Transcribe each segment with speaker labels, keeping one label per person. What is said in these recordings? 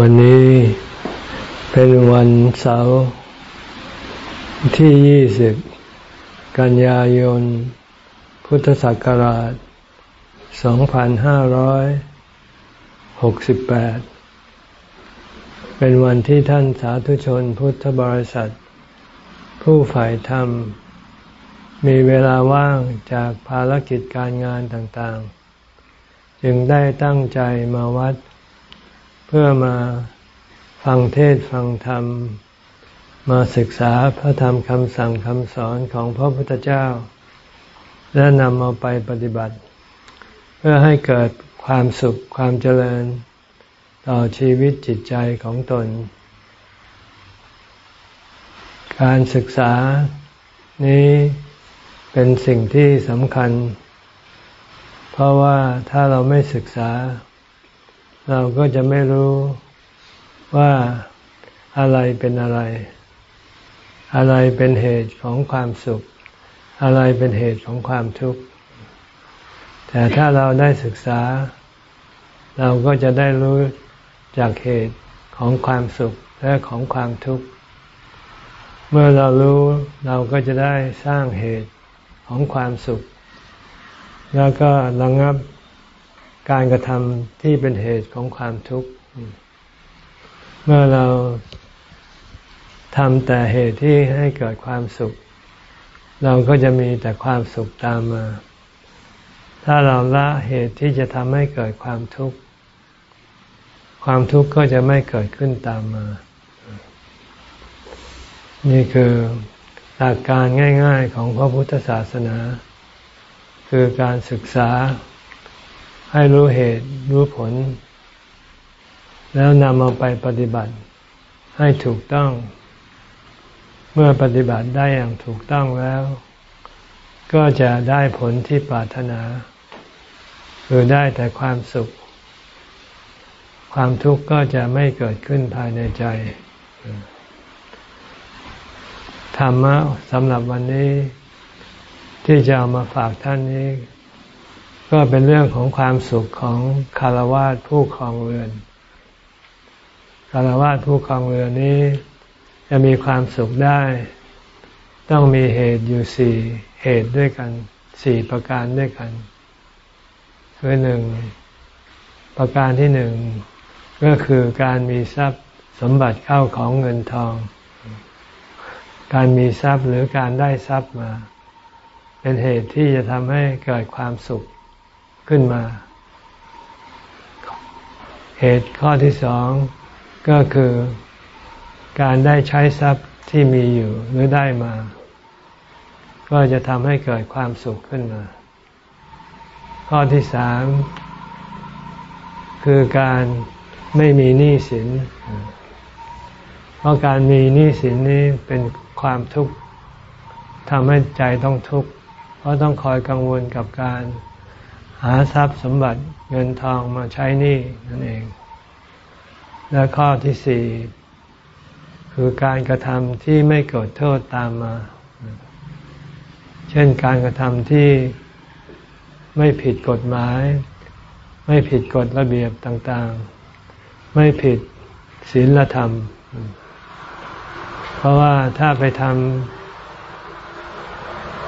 Speaker 1: วันนี้เป็นวันเสาร์ที่ 20 กันยายน พุทธศักราช 2568 เป็นวันที่ท่านสาธุชนพุทธบริษัท ผู้ฝ่ายธรรม มีเวลาว่างจากภารกิจการงานต่างๆ จึงได้ตั้งใจมาวัดเเพื่อมาฟังเทศฟังธรรม มาศึกษาพระธรรมคำสั่งคำสอนของพระพุทธเจ้า และนำเอาไปปฏิบัติ เพื่อให้เกิดความสุขความเจริญ ต่อชีวิตจิตใจของตน การศึกษานี้เป็นสิ่งที่สำคัญ เพราะว่าถ้าเราไม่ศึกษา เราก็จะไม่รู้ว่าอะไรเป็นอะไร อะไรเป็นเหตุของความสุข อะไรเป็นเหตุของความทุกข์ แต่ถ้าเราได้ศึกษา เราก็จะได้รู้จากเหตุของความสุขและของความทุกข์ เมื่อเรารู้เราก็จะได้สร้างเหตุของความสุข แล้วก็ระงับ การกระทำที่เป็นเหตุของความทุกข์ เมื่อเราทำแต่เหตุที่ให้เกิดความสุข เราก็จะมีแต่ความสุขตามมา ถ้าเราละเหตุที่จะทำให้เกิดความทุกข์ ความทุกข์ก็จะไม่เกิดขึ้นตามมา นี่คือหลักการง่าย ๆ ของพระพุทธศาสนา คือการศึกษา ให้รู้เหตุรู้ผล แล้วนำเอาไปปฏิบัติให้ถูกต้อง เมื่อปฏิบัติได้อย่างถูกต้องแล้ว ก็จะได้ผลที่ปรารถนา คือได้แต่ความสุข ความทุกข์ก็จะไม่เกิดขึ้นภายในใจ ธรรมะสำหรับวันนี้ ที่จะเอามาฝากท่านนี้ ก็เป็นเรื่องของความสุขของคารวะผู้ครองเรือนคารวะผู้ครองเรือนนี้ จะมีความสุขได้ ต้องมีเหตุอยู่สี่เหตุด้วยกันสี่ประการด้วยกันคือหนึ่งประการที่หนึ่งก็คือการมีทรัพย์สมบัติเข้าของเงินทอง การมีทรัพย์หรือการได้ทรัพย์มา เป็นเหตุที่จะทำให้เกิดความสุข ขึ้นมา เหตุข้อที่สองก็คือการได้ใช้ทรัพย์ที่มีอยู่หรือได้มา ก็จะทำให้เกิดความสุขขึ้นมา ข้อที่สามคือการไม่มีหนี้สิน เพราะการมีหนี้สินนี้เป็นความทุกข์ทำให้ใจต้องทุกข์ เพราะต้องคอยกังวลกับการ หาทรัพย์สมบัติเงินทองมาใช้หนี้นั่นเอง และข้อที่สี่คือการกระทำที่ไม่เกิดโทษตามมา เช่นการกระทำที่ไม่ผิดกฎหมาย ไม่ผิดกฎระเบียบต่างๆ ไม่ผิดศีลธรรม เพราะว่าถ้าไปท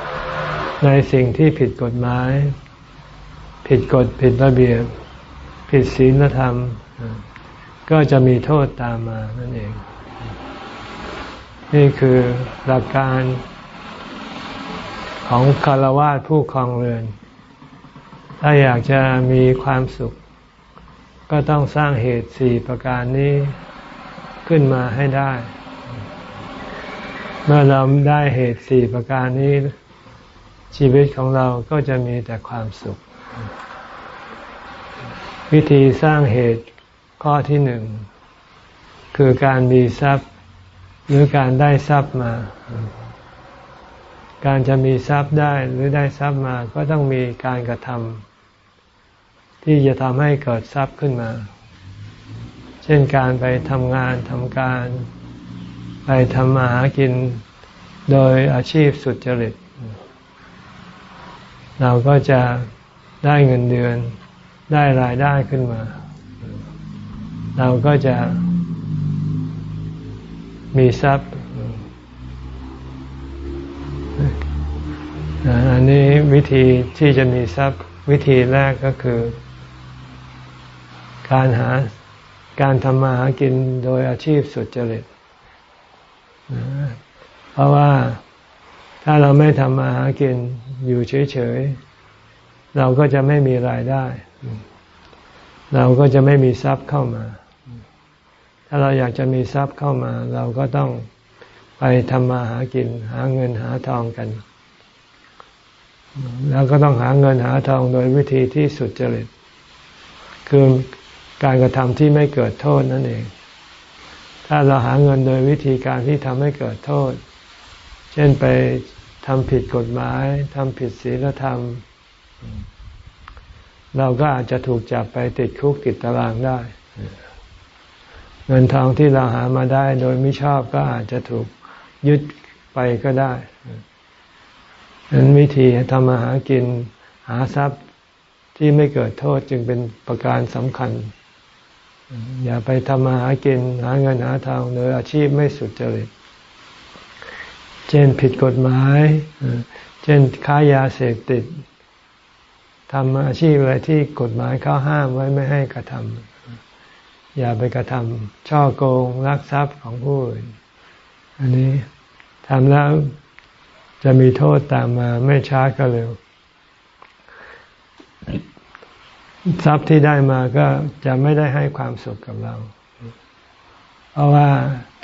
Speaker 1: ำในสิ่งที่ผิดกฎหมาย ผิดกฎผิดระเบียบ ผิดศีลธรรม ก็จะมีโทษตามมานั่นเอง นี่คือหลักการของคารวะผู้ครองเรือน ถ้าอยากจะมีความสุข ก็ต้องสร้างเหตุสี่ประการนี้ขึ้นมาให้ได้ เมื่อเราได้เหตุสี่ประการนี้ ชีวิตของเราก็จะมีแต่ความสุข วิธีสร้างเหตุข้อที่หนึ่ง คือการมีทรัพย์ หรือการได้ทรัพย์มา การจะมีทรัพย์ได้หรือได้ทรัพย์มาก็ต้องมีการกระทำที่จะทำให้เกิดทรัพย์ขึ้นมา เช่นการไปทำงานทำการ ไปทำมาหากินโดยอาชีพสุจริต เราก็จะ ได้เงินเดือน ได้รายได้ขึ้นมา เราก็จะมีทรัพย์ อันนี้วิธีที่จะมีทรัพย์วิธีแรกก็คือ การหาการทำมาหากินโดยอาชีพสุจริต เพราะว่าถ้าเราไม่ทำมาหากินอยู่เฉยๆ เราก็จะไม่มีรายได้ เราก็จะไม่มีทรัพย์เข้ามา ถ้าเราอยากจะมีทรัพย์เข้ามา เราก็ต้องไปทำมาหากิน หาเงินหาทองกัน แล้วก็ต้องหาเงินหาทองโดยวิธีที่สุดจริต คือการกระทำที่ไม่เกิดโทษนั่นเอง ถ้าเราหาเงินโดยวิธีการที่ทำให้เกิดโทษ เช่นไปทำผิดกฎหมายทำผิดศีลธรรม เราก็อาจจะถูกจับไปติดคุกติดตารางได้ เงินทองที่เราหามาได้โดยไม่ชอบก็อาจจะถูกยึดไปก็ได้นั้นวิธีทำมาหากินหาทรัพย์ที่ไม่เกิดโทษจึงเป็นประการสำคัญ อย่าไปทำมาหากินหาเงินหาทองโดยอาชีพไม่สุจริต เช่นผิดกฎหมาย เช่นค้ายาเสพติด ทำอาชีพอะไรที่กฎหมายเขาห้ามไว้ไม่ให้กระทำอย่าไปกระทำช่อโกงลักทรัพย์ของผู้อื่นอันนี้ทำแล้วจะมีโทษตามมาไม่ช้าก็เร็ว ทรัพย์ที่ได้มาก็จะไม่ได้ให้ความสุขกับเรา เพราะว่า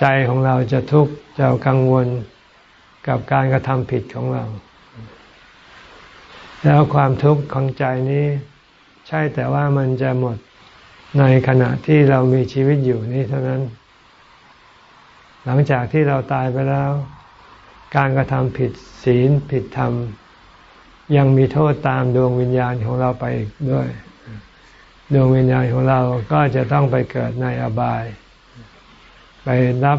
Speaker 1: ใจของเราจะทุกข์จะกังวลกับการกระทำผิดของเรา แล้วความทุกข์ของใจนี้ ใช่แต่ว่ามันจะหมดในขณะที่เรามีชีวิตอยู่นี้เท่านั้น หลังจากที่เราตายไปแล้ว การกระทำผิดศีลผิดธรรม ยังมีโทษตามดวงวิญญาณของเราไปอีกด้วย ดวงวิญญาณของเราก็จะต้องไปเกิดในอบาย ไปรับ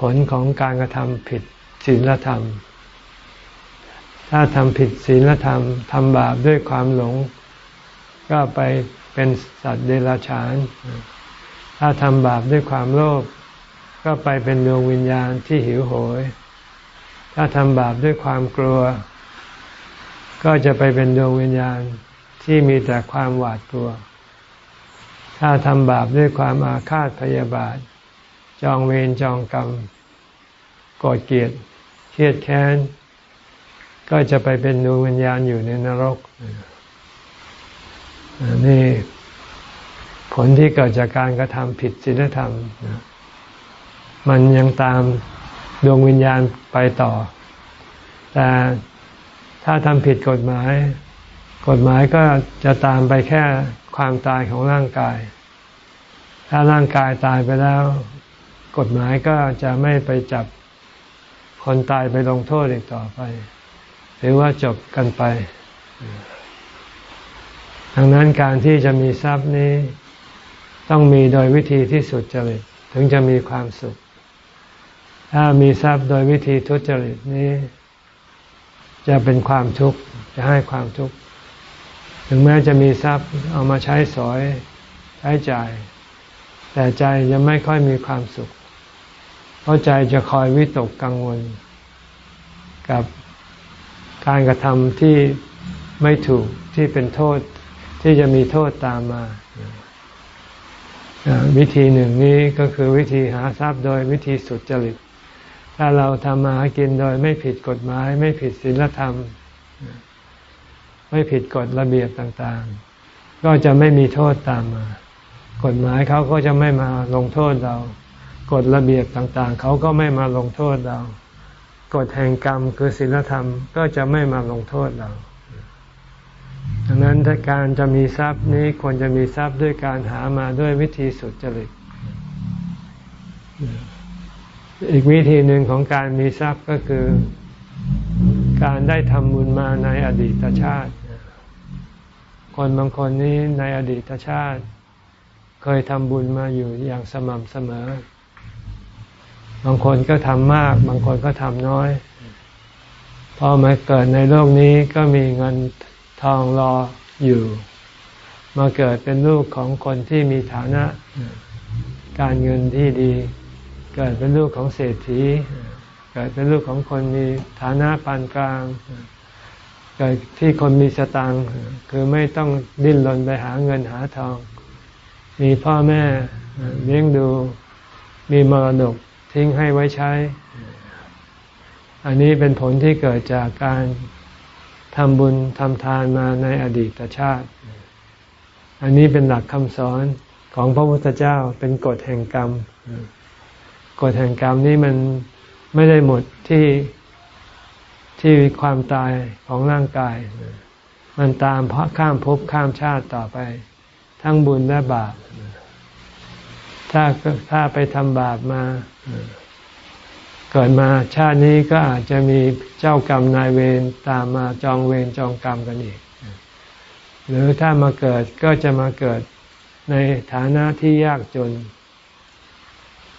Speaker 1: ผลของการกระทำผิดศีลธรรม ถ้าทำผิดศีลธรรมทำบาปด้วยความหลง ก็ไปเป็นสัตว์เดรัจฉาน ถ้าทำบาปด้วยความโลภก็ไปเป็นดวงวิญญาณที่หิวโหย ถ้าทำบาปด้วยความกลัว ก็จะไปเป็นดวงวิญญาณที่มีแต่ความหวาดกลัว ถ้าทำบาปด้วยความอาฆาตพยาบาท จองเวรจองกรรมกอดเกลียดเครียดแค้น ก็จะไปเป็นดวงวิญญาณอยู่ในนรกนี่ผลที่เกิดจากการกระทำผิดศีลธรรม มันยังตามดวงวิญญาณไปต่อ แต่ถ้าทำผิดกฎหมาย กฎหมายก็จะตามไปแค่ความตายของร่างกาย ถ้าร่างกายตายไปแล้ว กฎหมายก็จะไม่ไปจับคนตายไปลงโทษอีกต่อไป หรือว่าจบกันไป ดังนั้นการที่จะมีทรัพย์นี้ ต้องมีโดยวิธีที่สุดจริตถึงจะมีความสุข ถ้ามีทรัพย์โดยวิธีทุจริตนี้ จะเป็นความทุกข์จะให้ความทุกข์ถึงแม้จะมีทรัพย์เอามาใช้สอยใช้จ่าย แต่ใจยังไม่ค่อยมีความสุข เพราะใจจะคอยวิตกกังวล กับ การกระทำที่ไม่ถูกที่เป็นโทษที่จะมีโทษตามมาวิธีหนึ่งนี้ก็คือวิธีหาทรัพย์โดยวิธีสุดจริต ถ้าเราทำมาหากินโดยไม่ผิดกฎหมาย ไม่ผิดศีลธรรม ไม่ผิดกฎระเบียบต่างๆ ก็จะไม่มีโทษตามมา กฎหมายเขาก็จะไม่มาลงโทษเรา กฎระเบียบต่างๆ เขาก็ไม่มาลงโทษเรา กฎแห่งกรรมคือศีลธรรมก็จะไม่มาลงโทษเรา ดังนั้นการจะมีทรัพย์นี้ควรจะมีทรัพย์ด้วยการหามาด้วยวิธีสุดจริต อีกวิธีหนึ่งของการมีทรัพย์ก็คือการได้ทำบุญมาในอดีตชาติ คนบางคนนี้ในอดีตชาติ เคยทำบุญมาอยู่อย่างสม่ำเสมอ บางคนก็ทำมาก บางคนก็ทำน้อย พอมาเกิดในโลกนี้ก็มีเงินทองรออยู่ มาเกิดเป็นลูกของคนที่มีฐานะ การเงินที่ดี เกิดเป็นลูกของเศรษฐี เกิดเป็นลูกของคนมีฐานะปานกลาง เกิดที่คนมีสตังค์คือไม่ต้องดิ้นรนไปหาเงินหาทอง มีพ่อแม่เลี้ยงดู มีมรดก ทิ้งให้ไว้ใช้ อันนี้เป็นผลที่เกิดจากการทำบุญทำทานมาในอดีตชาติ อันนี้เป็นหลักคำสอนของพระพุทธเจ้าเป็นกฎแห่งกรรม กฎแห่งกรรมนี้มันไม่ได้หมดที่ที่ความตายของร่างกาย มันตามเพราะข้ามภพข้ามชาติต่อไป ทั้งบุญและบาป ถ้าถ้าไปทำบาปมา เกิดมาชาตินี้ก็อาจจะมีเจ้ากรรมนายเวรตามมาจองเวรจองกรรมกันอีก หรือถ้ามาเกิดก็จะมาเกิดในฐานะที่ยากจน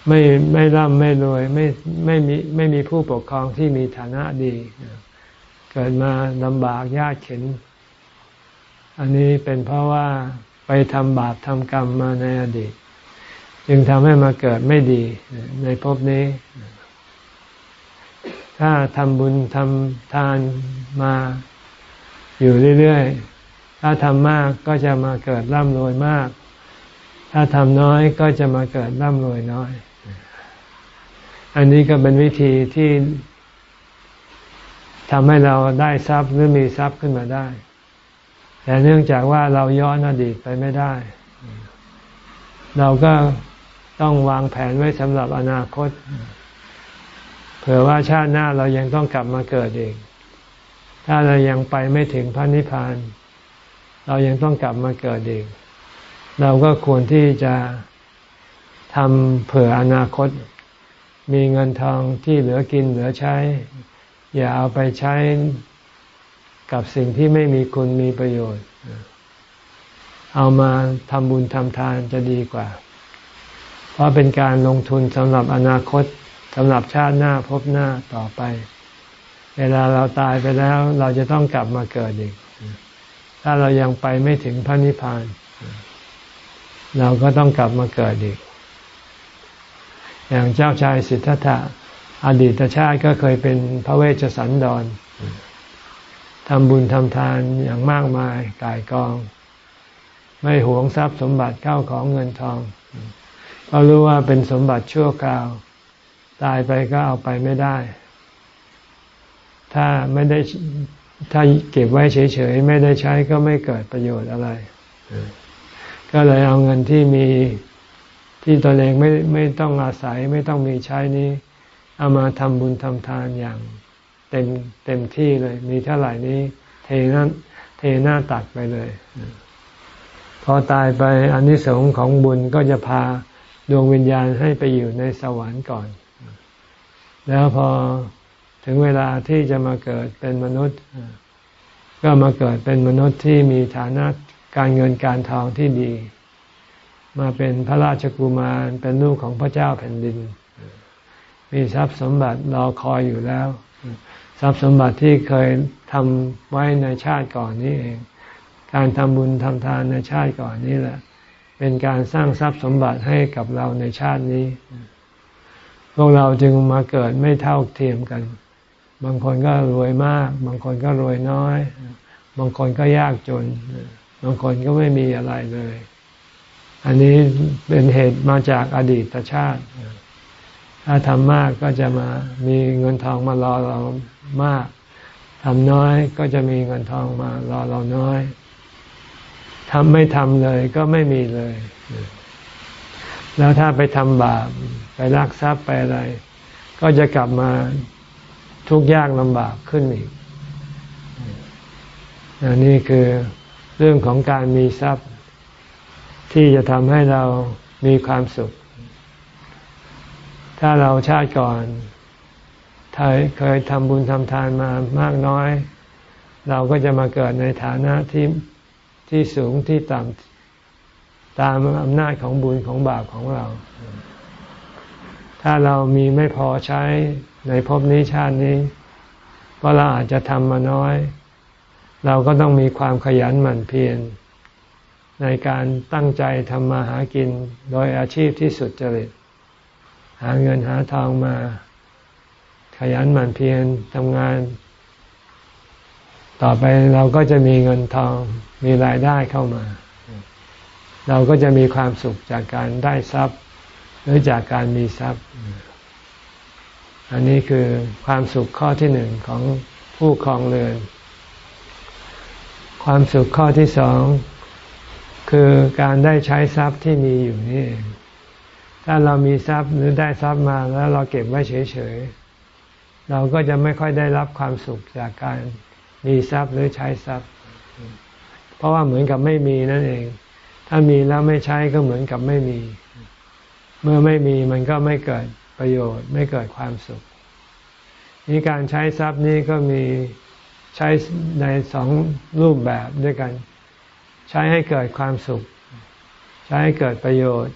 Speaker 1: ไม่ไม่ร่ำไม่รวยไม่ไม่มีไม่มีผู้ปกครองที่มีฐานะดี เกิดมาลำบากยากเข็น อันนี้เป็นเพราะว่าไปทำบาปทำกรรมมาในอดีต จึงทำให้มาเกิดไม่ดีในภพนี้ ถ้าทำบุญทำทานมาอยู่เรื่อยๆ ถ้าทำมากก็จะมาเกิดร่ำรวยมาก ถ้าทำน้อยก็จะมาเกิดร่ำรวยน้อย อันนี้ก็เป็นวิธีที่ทำให้เราได้ทรัพย์หรือมีทรัพย์ขึ้นมาได้ แต่เนื่องจากว่าเราย้อนอดีตไปไม่ได้ เราก็ ต้องวางแผนไว้สำหรับอนาคต เผื่อว่าชาติหน้าเรายังต้องกลับมาเกิดเองถ้าเรายังไปไม่ถึงพระนิพพาน เรายังต้องกลับมาเกิดเองเราก็ควรที่จะทำเผื่ออนาคต มีเงินทองที่เหลือกินเหลือใช้ อย่าเอาไปใช้กับสิ่งที่ไม่มีคุณมีประโยชน์ เอามาทำบุญทำทานจะดีกว่า เพราะเป็นการลงทุนสำหรับอนาคตสำหรับชาติหน้าพบหน้าต่อไป เวลาเราตายไปแล้ว เราจะต้องกลับมาเกิดอีก ถ้าเรายังไปไม่ถึงพระนิพพาน เราก็ต้องกลับมาเกิดอีก อย่างเจ้าชายสิทธัตถะอดีตชาติก็เคยเป็นพระเวชสันดรทำบุญทำทานอย่างมากมายกายกอง ไม่หวงทรัพย์สมบัติเข้าของเงินทอง เพราะรู้ว่าเป็นสมบัติชั่วคราว ตายไปก็เอาไปไม่ได้ ถ้าไม่ได้ถ้าเก็บไว้เฉยๆ ไม่ได้ใช้ก็ไม่เกิดประโยชน์อะไร ก็เลยเอาเงินที่มีที่ตัวเองไม่ไม่ต้องอาศัยไม่ต้องมีใช้นี้ เอามาทำบุญทำทานอย่างเต็มเต็มที่เลย มีเท่าไหร่นี้ เทนั้นเทหน้าตักไปเลย พอตายไปอนนิสงส์ของบุญก็จะพา ดวงวิญญาณให้ไปอยู่ในสวรรค์ก่อน แล้วพอถึงเวลาที่จะมาเกิดเป็นมนุษย์ ก็มาเกิดเป็นมนุษย์ที่มีฐานะการเงินการทองที่ดี มาเป็นพระราชกุมารเป็นลูกของพระเจ้าแผ่นดิน มีทรัพย์สมบัติรอคอยอยู่แล้ว ทรัพย์สมบัติที่เคยทำไว้ในชาติก่อนนี้เอง การทำบุญทำทานในชาติก่อนนี้แหละ เป็นการสร้างทรัพย์สมบัติให้กับเราในชาตินี้ พวกเราจึงมาเกิดไม่เท่าเทียมกัน บางคนก็รวยมาก บางคนก็รวยน้อย บางคนก็ยากจน บางคนก็ไม่มีอะไรเลย อันนี้เป็นเหตุมาจากอดีตชาติ ถ้าทำมากก็จะมามีเงินทองมารอเรามากทำน้อยก็จะมีเงินทองมารอเราน้อย ทำไม่ทำเลยก็ไม่มีเลย แล้วถ้าไปทำบาป ไปลักทรัพย์ไปอะไร ก็จะกลับมาทุกข์ยากลำบากขึ้นอีกอนนี่คือเรื่องของการมีทรัพย์ ที่จะทำให้เรามีความสุข ถ้าเราชาติก่อนเคยทำบุญทำทานมามากน้อย เราก็จะมาเกิดในฐานะที่ ที่สูงที่ต่ำตามอำนาจของบุญของบาปของเรา ถ้าเรามีไม่พอใช้ในภพนี้ชาตินี้ เพราะเราอาจจะทำมาน้อย เราก็ต้องมีความขยันหมั่นเพียรในการตั้งใจทำมาหากินโดยอาชีพที่สุดจริต หาเงินหาทองมา ขยันหมั่นเพียรทำงาน ต่อไปเราก็จะมีเงินทองมีรายได้เข้ามา เราก็จะมีความสุขจากการได้ทรัพย์ หรือจากการมีทรัพย์ อันนี้คือความสุขข้อที่หนึ่งของผู้ครองเรือน ความสุขข้อที่สองคือการได้ใช้ทรัพย์ที่มีอยู่นี่ถ้าเรามีทรัพย์หรือได้ทรัพย์มาแล้วเราเก็บไว้เฉยๆ เราก็จะไม่ค่อยได้รับความสุขจากการ มีทรัพย์หรือใช้ทรัพย์ เพราะว่าเหมือนกับไม่มีนั่นเอง ถ้ามีแล้วไม่ใช้ก็เหมือนกับไม่มี เมื่อไม่มีมันก็ไม่เกิดประโยชน์ ไม่เกิดความสุขนี่การใช้ทรัพย์นี้ก็มีใช้ในสองรูปแบบด้วยกัน ใช้ให้เกิดความสุข ใช้ให้เกิดประโยชน์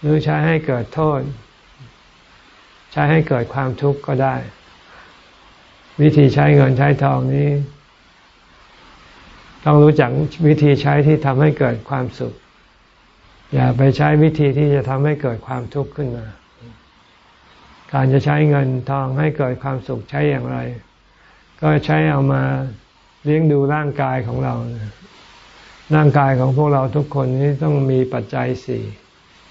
Speaker 1: หรือใช้ให้เกิดโทษ ใช้ให้เกิดความทุกข์ก็ได้ วิธีใช้เงินใช้ทองนี้ ต้องรู้จักวิธีใช้ที่ทำให้เกิดความสุข อย่าไปใช้วิธีที่จะทำให้เกิดความทุกข์ขึ้นมา การจะใช้เงินทองให้เกิดความสุขใช้อย่างไร ก็ใช้เอามาเลี้ยงดูร่างกายของเราร่างกายของพวกเราทุกคนนี้ต้องมีปัจจัยสี่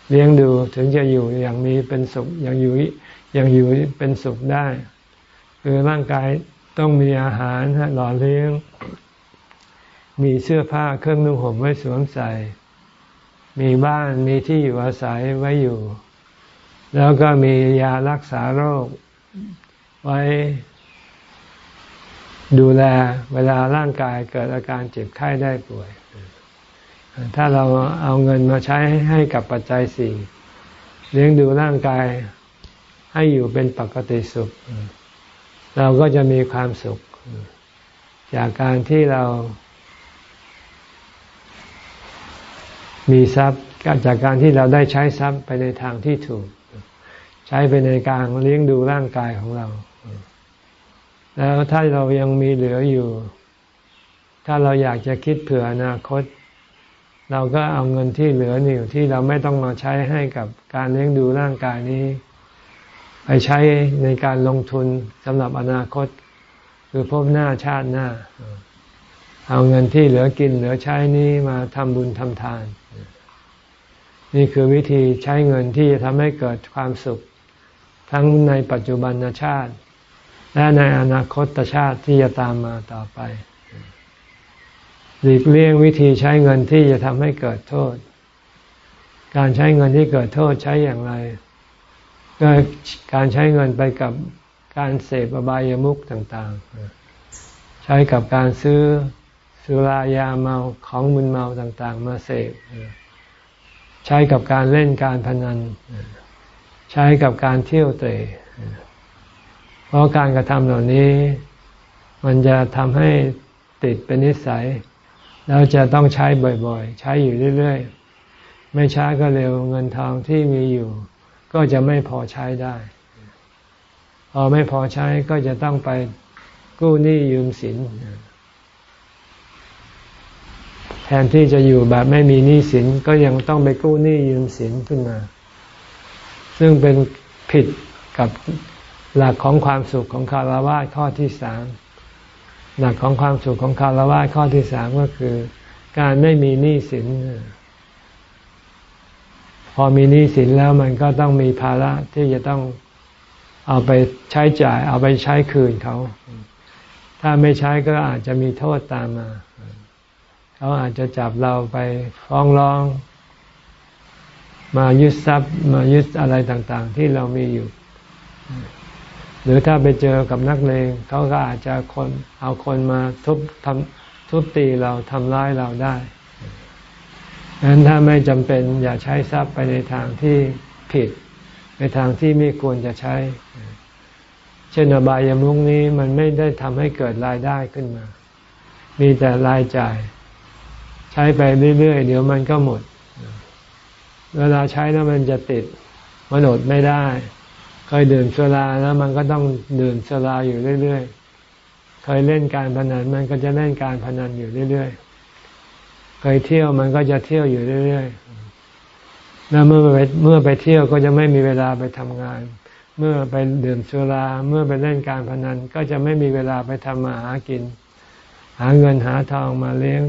Speaker 1: เลี้ยงดูถึงจะอยู่อย่างมีเป็นสุขอย่างอยู่อย่างอยู่เป็นสุขได้ คือร่างกายต้องมีอาหารหล่อเลี้ยง มีเสื้อผ้าเครื่องนุ่งห่มไว้สวมใส่ มีบ้านมีที่อยู่อาศัยไว้อยู่ แล้วก็มียารักษาโรค ไว้ดูแลเวลาร่างกายเกิดอาการเจ็บไข้ได้ป่วย ถ้าเราเอาเงินมาใช้ให้กับปัจจัยสี่เลี้ยงดูร่างกายให้อยู่เป็นปกติสุข เราก็จะมีความสุข จากการที่เรา มีทรัพย์จากการที่เราได้ใช้ทรัพย์ไปในทางที่ถูก ใช้ไปในการเลี้ยงดูร่างกายของเรา แล้วถ้าเรายังมีเหลืออยู่ ถ้าเราอยากจะคิดเผื่ออนาคต เราก็เอาเงินที่เหลืออยู่ที่เราไม่ต้องมาใช้ให้กับการเลี้ยงดูร่างกายนี้ ไปใช้ในการลงทุนสำหรับอนาคต คือพบหน้าชาติหน้า เอาเงินที่เหลือกินเหลือใช้นี้มาทำบุญทำทาน นี่คือวิธีใช้เงินที่จะทำให้เกิดความสุข ทั้งในปัจจุบันชาติ และในอนาคตชาติที่จะตามมาต่อไปหลีกเลี่ยงวิธีใช้เงินที่จะทำให้เกิดโทษ การใช้เงินที่เกิดโทษใช้อย่างไร ก็การใช้เงินไปกับการเสพอบายามุขต่างๆ ใช้กับการซื้อสุรายาเมาของมึนเมาต่างๆ มาเสพใช้กับการเล่นการพนัน ใช้กับการเที่ยวเตะเพราะการกระทำเหล่านี้ มันจะทำให้ติดเป็นนิสัย แล้วจะต้องใช้บ่อยๆ ใช้อยู่เรื่อยๆ ไม่ช้าก็เร็วเงินทองที่มีอยู่ ก็จะไม่พอใช้ได้ พอไม่พอใช้ก็จะต้องไปกู้หนี้ยืมสิน แทนที่จะอยู่แบบไม่มีหนี้สินก็ยังต้องไปกู้หนี้ยืมสินขึ้นมา ซึ่งเป็นผิดกับหลักของความสุขของคารวะข้อที่สามหลักของความสุขของคารวะข้อที่สามก็คือ การไม่มีหนี้สิน พอมีหนี้สินแล้วมันก็ต้องมีภาระที่จะต้องเอาไปใช้จ่าย เอาไปใช้คืนเขา ถ้าไม่ใช้ก็อาจจะมีโทษตามมา เขาอาจจะจับเราไปฟ้องร้อง มายึดทรัพย์มายึดอะไรต่าง ๆ ที่เรามีอยู่ หรือถ้าไปเจอกับนักเลงเขาก็อาจจะคนเอาคนมาทุบทำทุบตีเราทำร้ายเราได้ ดังนั้นถ้าไม่จำเป็นอย่าใช้ทรัพย์ไปในทางที่ผิด ในทางที่ไม่ควรจะใช้ เช่นอบายามุกนี้มันไม่ได้ทำให้เกิดรายได้ขึ้นมา มีแต่รายจ่าย ใช้ไปเรื่อยๆ เดี๋ยวมันก็หมด เวลาใช้แล้วมันจะติดมันอดไม่ได้เคยดื่มสุราแล้วมันก็ต้องดื่มสุราอยู่เรื่อยๆ เคยเล่นการพนันมันก็จะเล่นการพนันอยู่เรื่อยๆ เคยเที่ยวมันก็จะเที่ยวอยู่เรื่อยๆ แล้วเมื่อไปเมื่อไปเที่ยวก็จะไม่มีเวลาไปทำงาน เมื่อไปดื่มสุรา เมื่อไปเล่นการพนัน ก็จะไม่มีเวลาไปทำมาหากิน หาเงินหาทองมาเลี้ยง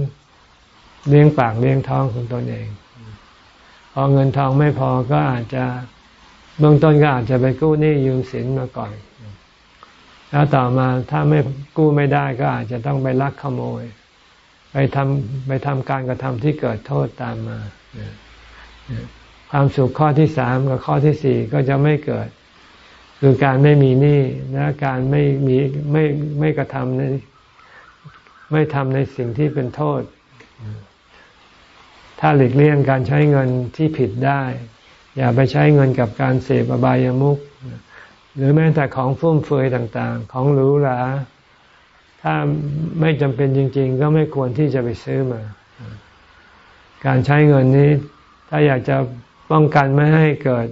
Speaker 1: เลี้ยงปากเลี้ยงท้องของตนเอง พอเงินทองไม่พอก็อาจจะเบื้องต้นก็อาจจะไปกู้หนี้ยืมสินมาก่อน แล้วต่อมาถ้าไม่กู้ไม่ได้ก็อาจจะต้องไปลักขโมย ไปทำไปทำการกระทำที่เกิดโทษตามมาความสุขข้อที่สามกับข้อที่สี่ก็จะไม่เกิด คือการไม่มีหนี้และการไม่มีไม่ไม่กระทำในไม่ทำในสิ่งที่เป็นโทษ ถ้าหลีกเลี่ยงการใช้เงินที่ผิดได้ อย่าไปใช้เงินกับการเสพอบายามุขหรือแม้แต่ของฟุ่มเฟือยต่าง ๆ ของหรูหรา ถ้าไม่จำเป็นจริง ๆ ก็ไม่ควรที่จะไปซื้อมา การใช้เงินนี้ ถ้าอยากจะป้องกันไม่ให้เกิด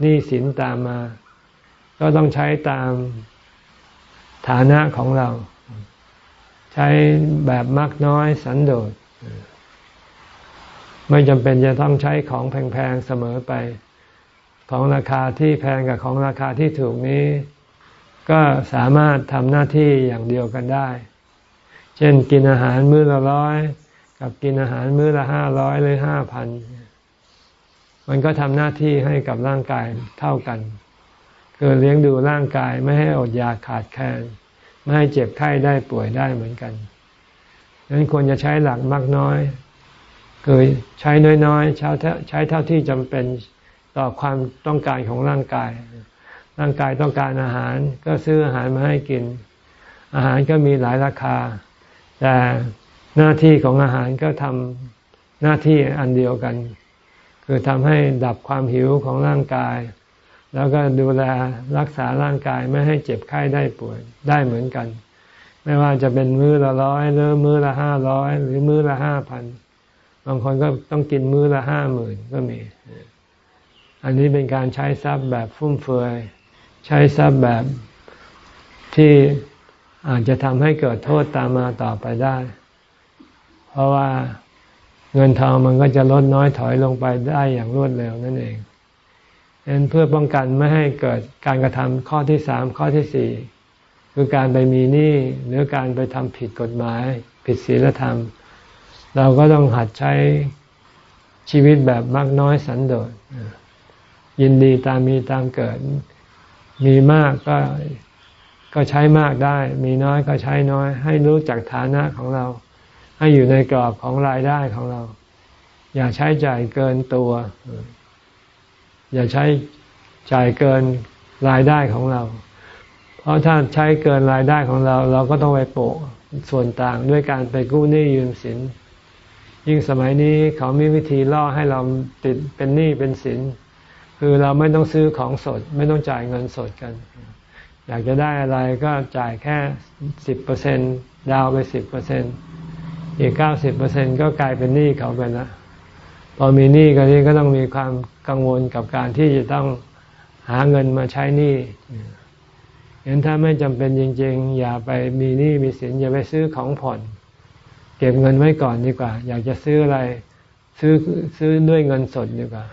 Speaker 1: หนี้สินตามมา ก็ต้องใช้ตามฐานะของเรา ใช้แบบมักน้อยสันโดษไม่จำเป็นจะต้องใช้ของแพงๆเสมอไป ของราคาที่แพงกับของราคาที่ถูกนี้ ก็สามารถทำหน้าที่อย่างเดียวกันได้ เช่นกินอาหารมื้อละร้อย กับกินอาหารมื้อละห้าร้อยหรือห้าพันมันก็ทำหน้าที่ให้กับร่างกายเท่ากัน คือเลี้ยงดูร่างกายไม่ให้อดอยากขาดแคลนไม่ให้เจ็บไข้ได้ป่วยได้เหมือนกันดังนั้นควรจะใช้หลักมากน้อยคือใช้น้อยๆใช้ใช้เท่าที่จำเป็นต่อความต้องการของร่างกาย ร่างกายต้องการอาหารก็ซื้ออาหารมาให้กิน อาหารก็มีหลายราคา แต่หน้าที่ของอาหารก็ทำหน้าที่อันเดียวกัน คือทำให้ดับความหิวของร่างกาย แล้วก็ดูแลรักษาร่างกายไม่ให้เจ็บไข้ได้ป่วยได้เหมือนกัน ไม่ว่าจะเป็นมื้อละร้อยหรือมื้อละห้าร้อยหรือมื้อละห้าพันบางคนก็ต้องกินมื้อละห้าหมื่นก็มี อันนี้เป็นการใช้ทรัพย์แบบฟุ่มเฟือย ใช้ทรัพย์แบบที่อาจจะทำให้เกิดโทษตามมาต่อไปได้ เพราะว่าเงินทองมันก็จะลดน้อยถอยลงไปได้อย่างรวดเร็วนั่นเองเอ็นเพื่อป้องกันไม่ให้เกิดการกระทำข้อที่สามข้อที่สี่คือการไปมีหนี้หรือการไปทำผิดกฎหมาย ผิดศีลธรรม เราก็ต้องหัดใช้ชีวิตแบบมากน้อยสันโดษยินดีตามมีตามเกิด มีมากก็ก็ใช้มากได้ มีน้อยก็ใช้น้อย ให้รู้จักฐานะของเรา ให้อยู่ในกรอบของรายได้ของเรา อย่าใช้จ่ายเกินตัว อย่าใช้จ่ายเกินรายได้ของเรา เพราะถ้าใช้เกินรายได้ของเรา เราก็ต้องไปโปะส่วนต่างด้วยการไปกู้หนี้ยืมสิน ยิ่งสมัยนี้เขามีวิธีล่อให้เราติดเป็นหนี้เป็นสิน คือเราไม่ต้องซื้อของสด ไม่ต้องจ่ายเงินสดกัน อยากจะได้อะไรก็จ่ายแค่สิบเปอร์เซ็นดาวไปสิบเปอร์เซ็นอีกเก้าสิบเปอร์เซ็นก็กลายเป็นหนี้เขาไปละพอมีหนี้กันนี้ก็ต้องมีความกังวลกับการที่จะต้องหาเงินมาใช้หนี้เห็นถ้าไม่จำเป็นจริง ๆ อย่าไปมีหนี้มีสินอย่าไปซื้อของผ่อน เก็บเงินไว้ก่อนดีกว่า อยากจะซื้ออะไร ซื้อซื้อด้วยเงินสดดีกว่า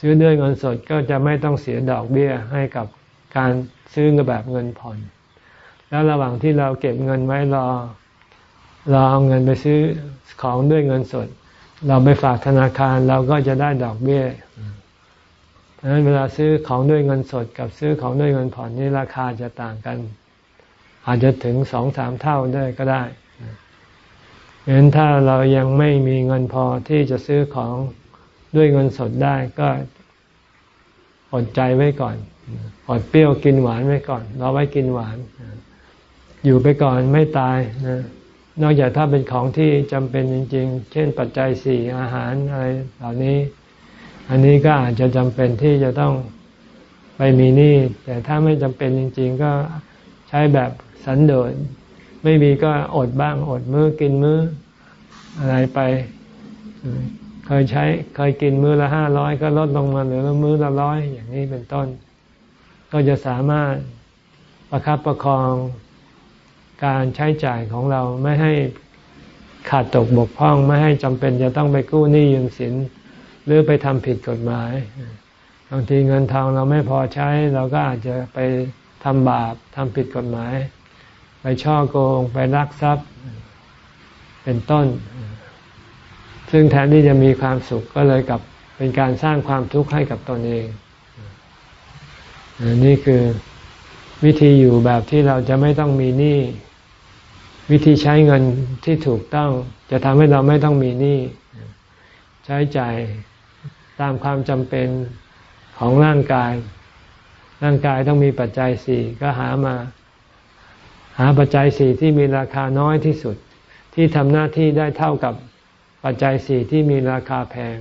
Speaker 1: ซื้อด้วยเงินสดก็จะไม่ต้องเสียดอกเบี้ยให้กับการซื้อเงินแบบเงินผ่อน แล้วระหว่างที่เราเก็บเงินไว้รอรอเอาเงินไปซื้อของด้วยเงินสด เราไปฝากธนาคารเราก็จะได้ดอกเบี้ยดังนั้นเวลาซื้อของด้วยเงินสด กับซื้อของด้วยเงินผ่อนนี่ราคาจะต่างกัน อาจจะถึงสองสามเท่าได้ก็ได้เห็นถ้าเรายังไม่มีเงินพอที่จะซื้อของ ด้วยเงินสดได้ก็อดใจไว้ก่อนอดเปรี้ยวกินหวานไว้ก่อนเราไว้กินหวาน อยู่ไปก่อนไม่ตายนะนอกจากถ้าเป็นของที่จำเป็นจริง ๆ เช่นปัจจัยสี่อาหารอะไรเหล่านี้ อันนี้ก็อาจจะจำเป็นที่จะต้องไปมีหนี้แต่ถ้าไม่จำเป็นจริง ๆ ก็ใช้แบบสันโดษไม่มีก็อดบ้าง อดมื้อกินมื้ออะไรไป เคยใช้เคยกินมื้อละห้าร้อยก็ลดลงมาเหลือมื้อละร้อยอย่างนี้เป็นต้น ก็จะสามารถประคับประคองการใช้จ่ายของเราไม่ให้ขาดตกบกพร่องไม่ให้จำเป็นจะต้องไปกู้หนี้ยืมสิน หรือไปทำผิดกฎหมายบางทีเงินทองเราไม่พอใช้ เราก็อาจจะไปทำบาปทำผิดกฎหมาย ไปช่อโกงไปลักทรัพย์ เป็นต้น ซึ่งแทนที่จะมีความสุขก็เลยกับเป็นการสร้างความทุกข์ให้กับตนเองนี่คือวิธีอยู่แบบที่เราจะไม่ต้องมีหนี้วิธีใช้เงินที่ถูกต้อง จะทำให้เราไม่ต้องมีหนี้ใช้จ่ายตามความจำเป็นของร่างกาย ร่างกายต้องมีปัจจัยสี่ก็หามา หาปัจจัยสี่ที่มีราคาน้อยที่สุด ที่ทำหน้าที่ได้เท่ากับ ปัจจัยสี่ที่มีราคาแพง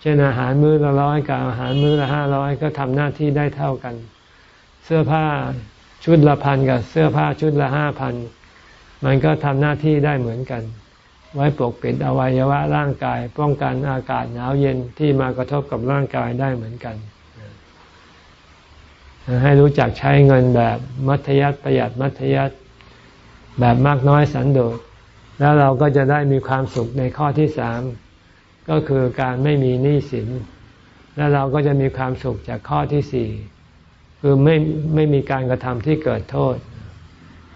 Speaker 1: เช่นอาหารมื้อละร้อยกับอาหารมื้อละห้าร้อยก็ทำหน้าที่ได้เท่ากัน เสื้อผ้าชุดละพันกับเสื้อผ้าชุดละห้าพันมันก็ทำหน้าที่ได้เหมือนกัน ไว้ปกปิดอวัยวะร่างกาย ป้องกันอากาศหนาวเย็นที่มากระทบกับร่างกายได้เหมือนกันให้รู้จักใช้เงินแบบมัธยัติประหยัดมัธยัติแบบมากน้อยสันโดษ แล้วเราก็จะได้มีความสุขในข้อที่สามก็คือการไม่มีหนี้สิน แล้วเราก็จะมีความสุขจากข้อที่สี่คือไม่ไม่มีการกระทำที่เกิดโทษ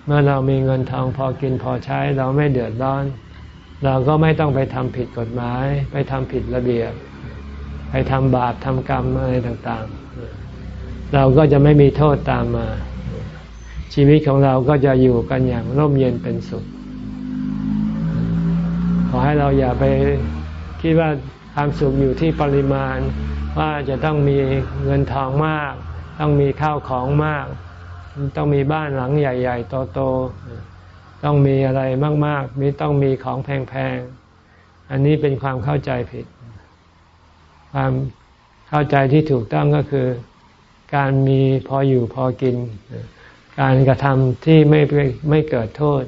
Speaker 1: เมื่อเรามีเงินทองพอกินพอใช้เราไม่เดือดร้อน เราก็ไม่ต้องไปทำผิดกฎหมาย ไปทำผิดระเบียบ ไปทำบาปทำกรรมอะไรต่างๆ เราก็จะไม่มีโทษตามมา ชีวิตของเราก็จะอยู่กันอย่างร่มเย็นเป็นสุข ขอให้เราอย่าไปคิดว่าความสุขอยู่ที่ปริมาณ ว่าจะต้องมีเงินทองมาก ต้องมีข้าวของมาก ต้องมีบ้านหลังใหญ่ ๆ โตๆต้องมีอะไรมากๆมีต้องมีของแพงๆอันนี้เป็นความเข้าใจผิด ความเข้าใจที่ถูกต้องก็คือ การมีพออยู่พอกิน การกระทำที่ไม่ไม่เกิดโทษ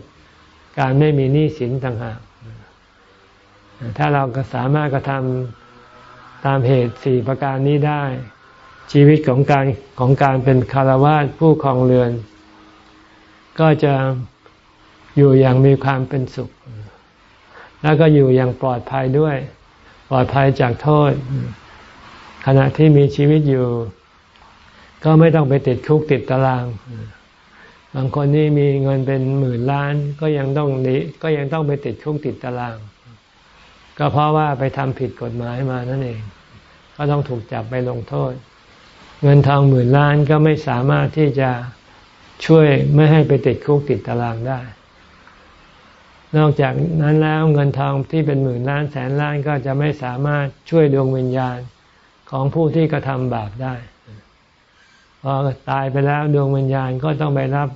Speaker 1: การไม่มีหนี้สินต่างหาก ถ้าเราก็สามารถกระทำตามเหตุสี่ประการนี้ได้ ชีวิตของการของการเป็นคารวะผู้ครองเรือน ก็จะอยู่อย่างมีความเป็นสุข แล้วก็อยู่อย่างปลอดภัยด้วย ปลอดภัยจากโทษ ขณะที่มีชีวิตอยู่ ก็ไม่ต้องไปติดคุกติดตาราง บางคนนี่มีเงินเป็นหมื่นล้าน ก็ยังต้องนี้ก็ยังต้องไปติดคุกติดตาราง ก็เพราะว่าไปทำผิดกฎหมายมานั่นเอง ก็ต้องถูกจับไปลงโทษ เงินทองหมื่นล้านก็ไม่สามารถที่จะช่วยไม่ให้ไปติดคุกติดตารางได้ นอกจากนั้นแล้วเงินทองที่เป็นหมื่นล้านแสนล้านก็จะไม่สามารถช่วยดวงวิญญาณของผู้ที่กระทำบาปได้พอตายไปแล้วดวงวิญญาณก็ต้องไปรับ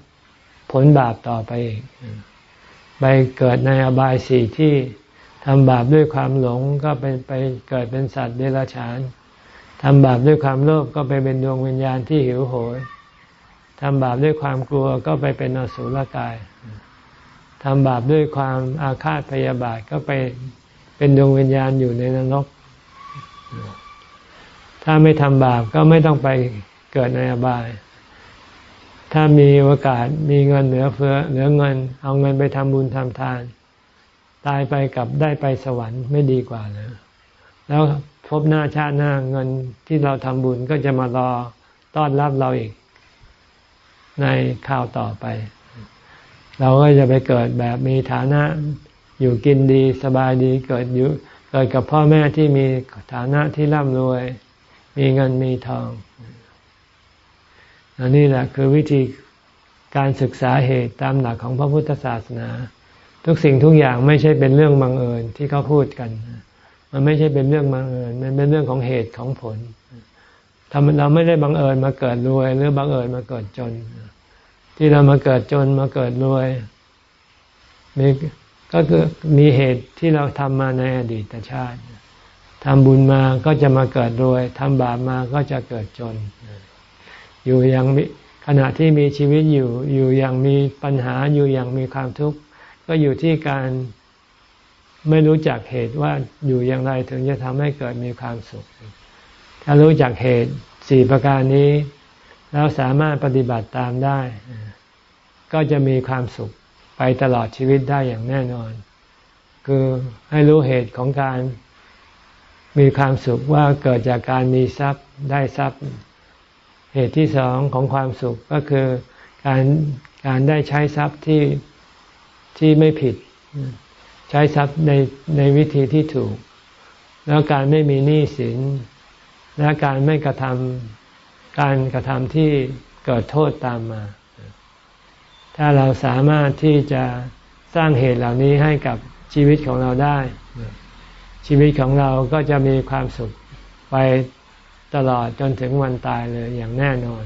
Speaker 1: ผลบาปต่อไปอีกไปเกิดในอบายสี่ที่ ทำบาปด้วยความหลงก็ไปไปเกิดเป็นสัตว์เดรัจฉานทำบาปด้วยความโลภก็ไปเป็นดวงวิญญาณที่หิวโหยทำบาปด้วยความกลัวก็ไปเป็นอสุรกายทำบาปด้วยความอาฆาตพยาบาทก็ไปเป็นดวงวิญญาณอยู่ในนรก ถ้าไม่ทำบาปก็ไม่ต้องไปเกิดในอบาย ถ้ามีโอกาสมีเงินเหลือเฟือเหลือเงิน เอาเงินไปทำบุญทำทาน ตายไปกับได้ไปสวรรค์ไม่ดีกว่าเลยแล้วพบหน้าชาติหน้าเงินที่เราทำบุญก็จะมารอต้อนรับเราอีก ในข่าวต่อไป เราก็จะไปเกิดแบบมีฐานะ อยู่กินดีสบายดีเกิดอยู่เกิดกับพ่อแม่ที่มีฐานะที่ร่ำรวย มีเงินมีทองอันนี้แหละคือวิธีการศึกษาเหตุตามหลักของพระพุทธศาสนา ทุกสิ่งทุกอย่างไม่ใช่เป็นเรื่องบังเอิญที่เขาพูดกัน มันไม่ใช่เป็นเรื่องบังเอิญ มันเป็นเรื่องของเหตุของผลทำเราไม่ได้บังเอิญมาเกิดรวย หรือบังเอิญมาเกิดจน ที่เรามาเกิดจนมาเกิดรวยมีก็คือมีเหตุที่เราทำมาในอดีตชาติทำบุญมาก็จะมาเกิดรวยทำบาปมาก็จะเกิดจน อยู่อย่างขณะที่มีชีวิตอยู่อยู่อย่างมีปัญหาอยู่อย่างมีความทุกข์ ก็อยู่ที่การไม่รู้จักเหตุว่าอยู่อย่างไรถึงจะทำให้เกิดมีความสุข ถ้ารู้จักเหตุสี่ประการนี้ แล้วสามารถปฏิบัติตามได้ ก็จะมีความสุขไปตลอดชีวิตได้อย่างแน่นอน คือให้รู้เหตุของการมีความสุขว่าเกิดจากการมีทรัพย์ได้ทรัพย์ เหตุที่สองของความสุขก็คือการการได้ใช้ทรัพย์ที่ ที่ไม่ผิด ใช้ทรัพย์ในในวิธีที่ถูก แล้วการไม่มีหนี้สิน และการไม่กระทำการกระทำที่เกิดโทษตามมา ถ้าเราสามารถที่จะสร้างเหตุเหล่านี้ให้กับชีวิตของเราได้ ชีวิตของเราก็จะมีความสุขไปตลอดจนถึงวันตายเลยอย่างแน่นอน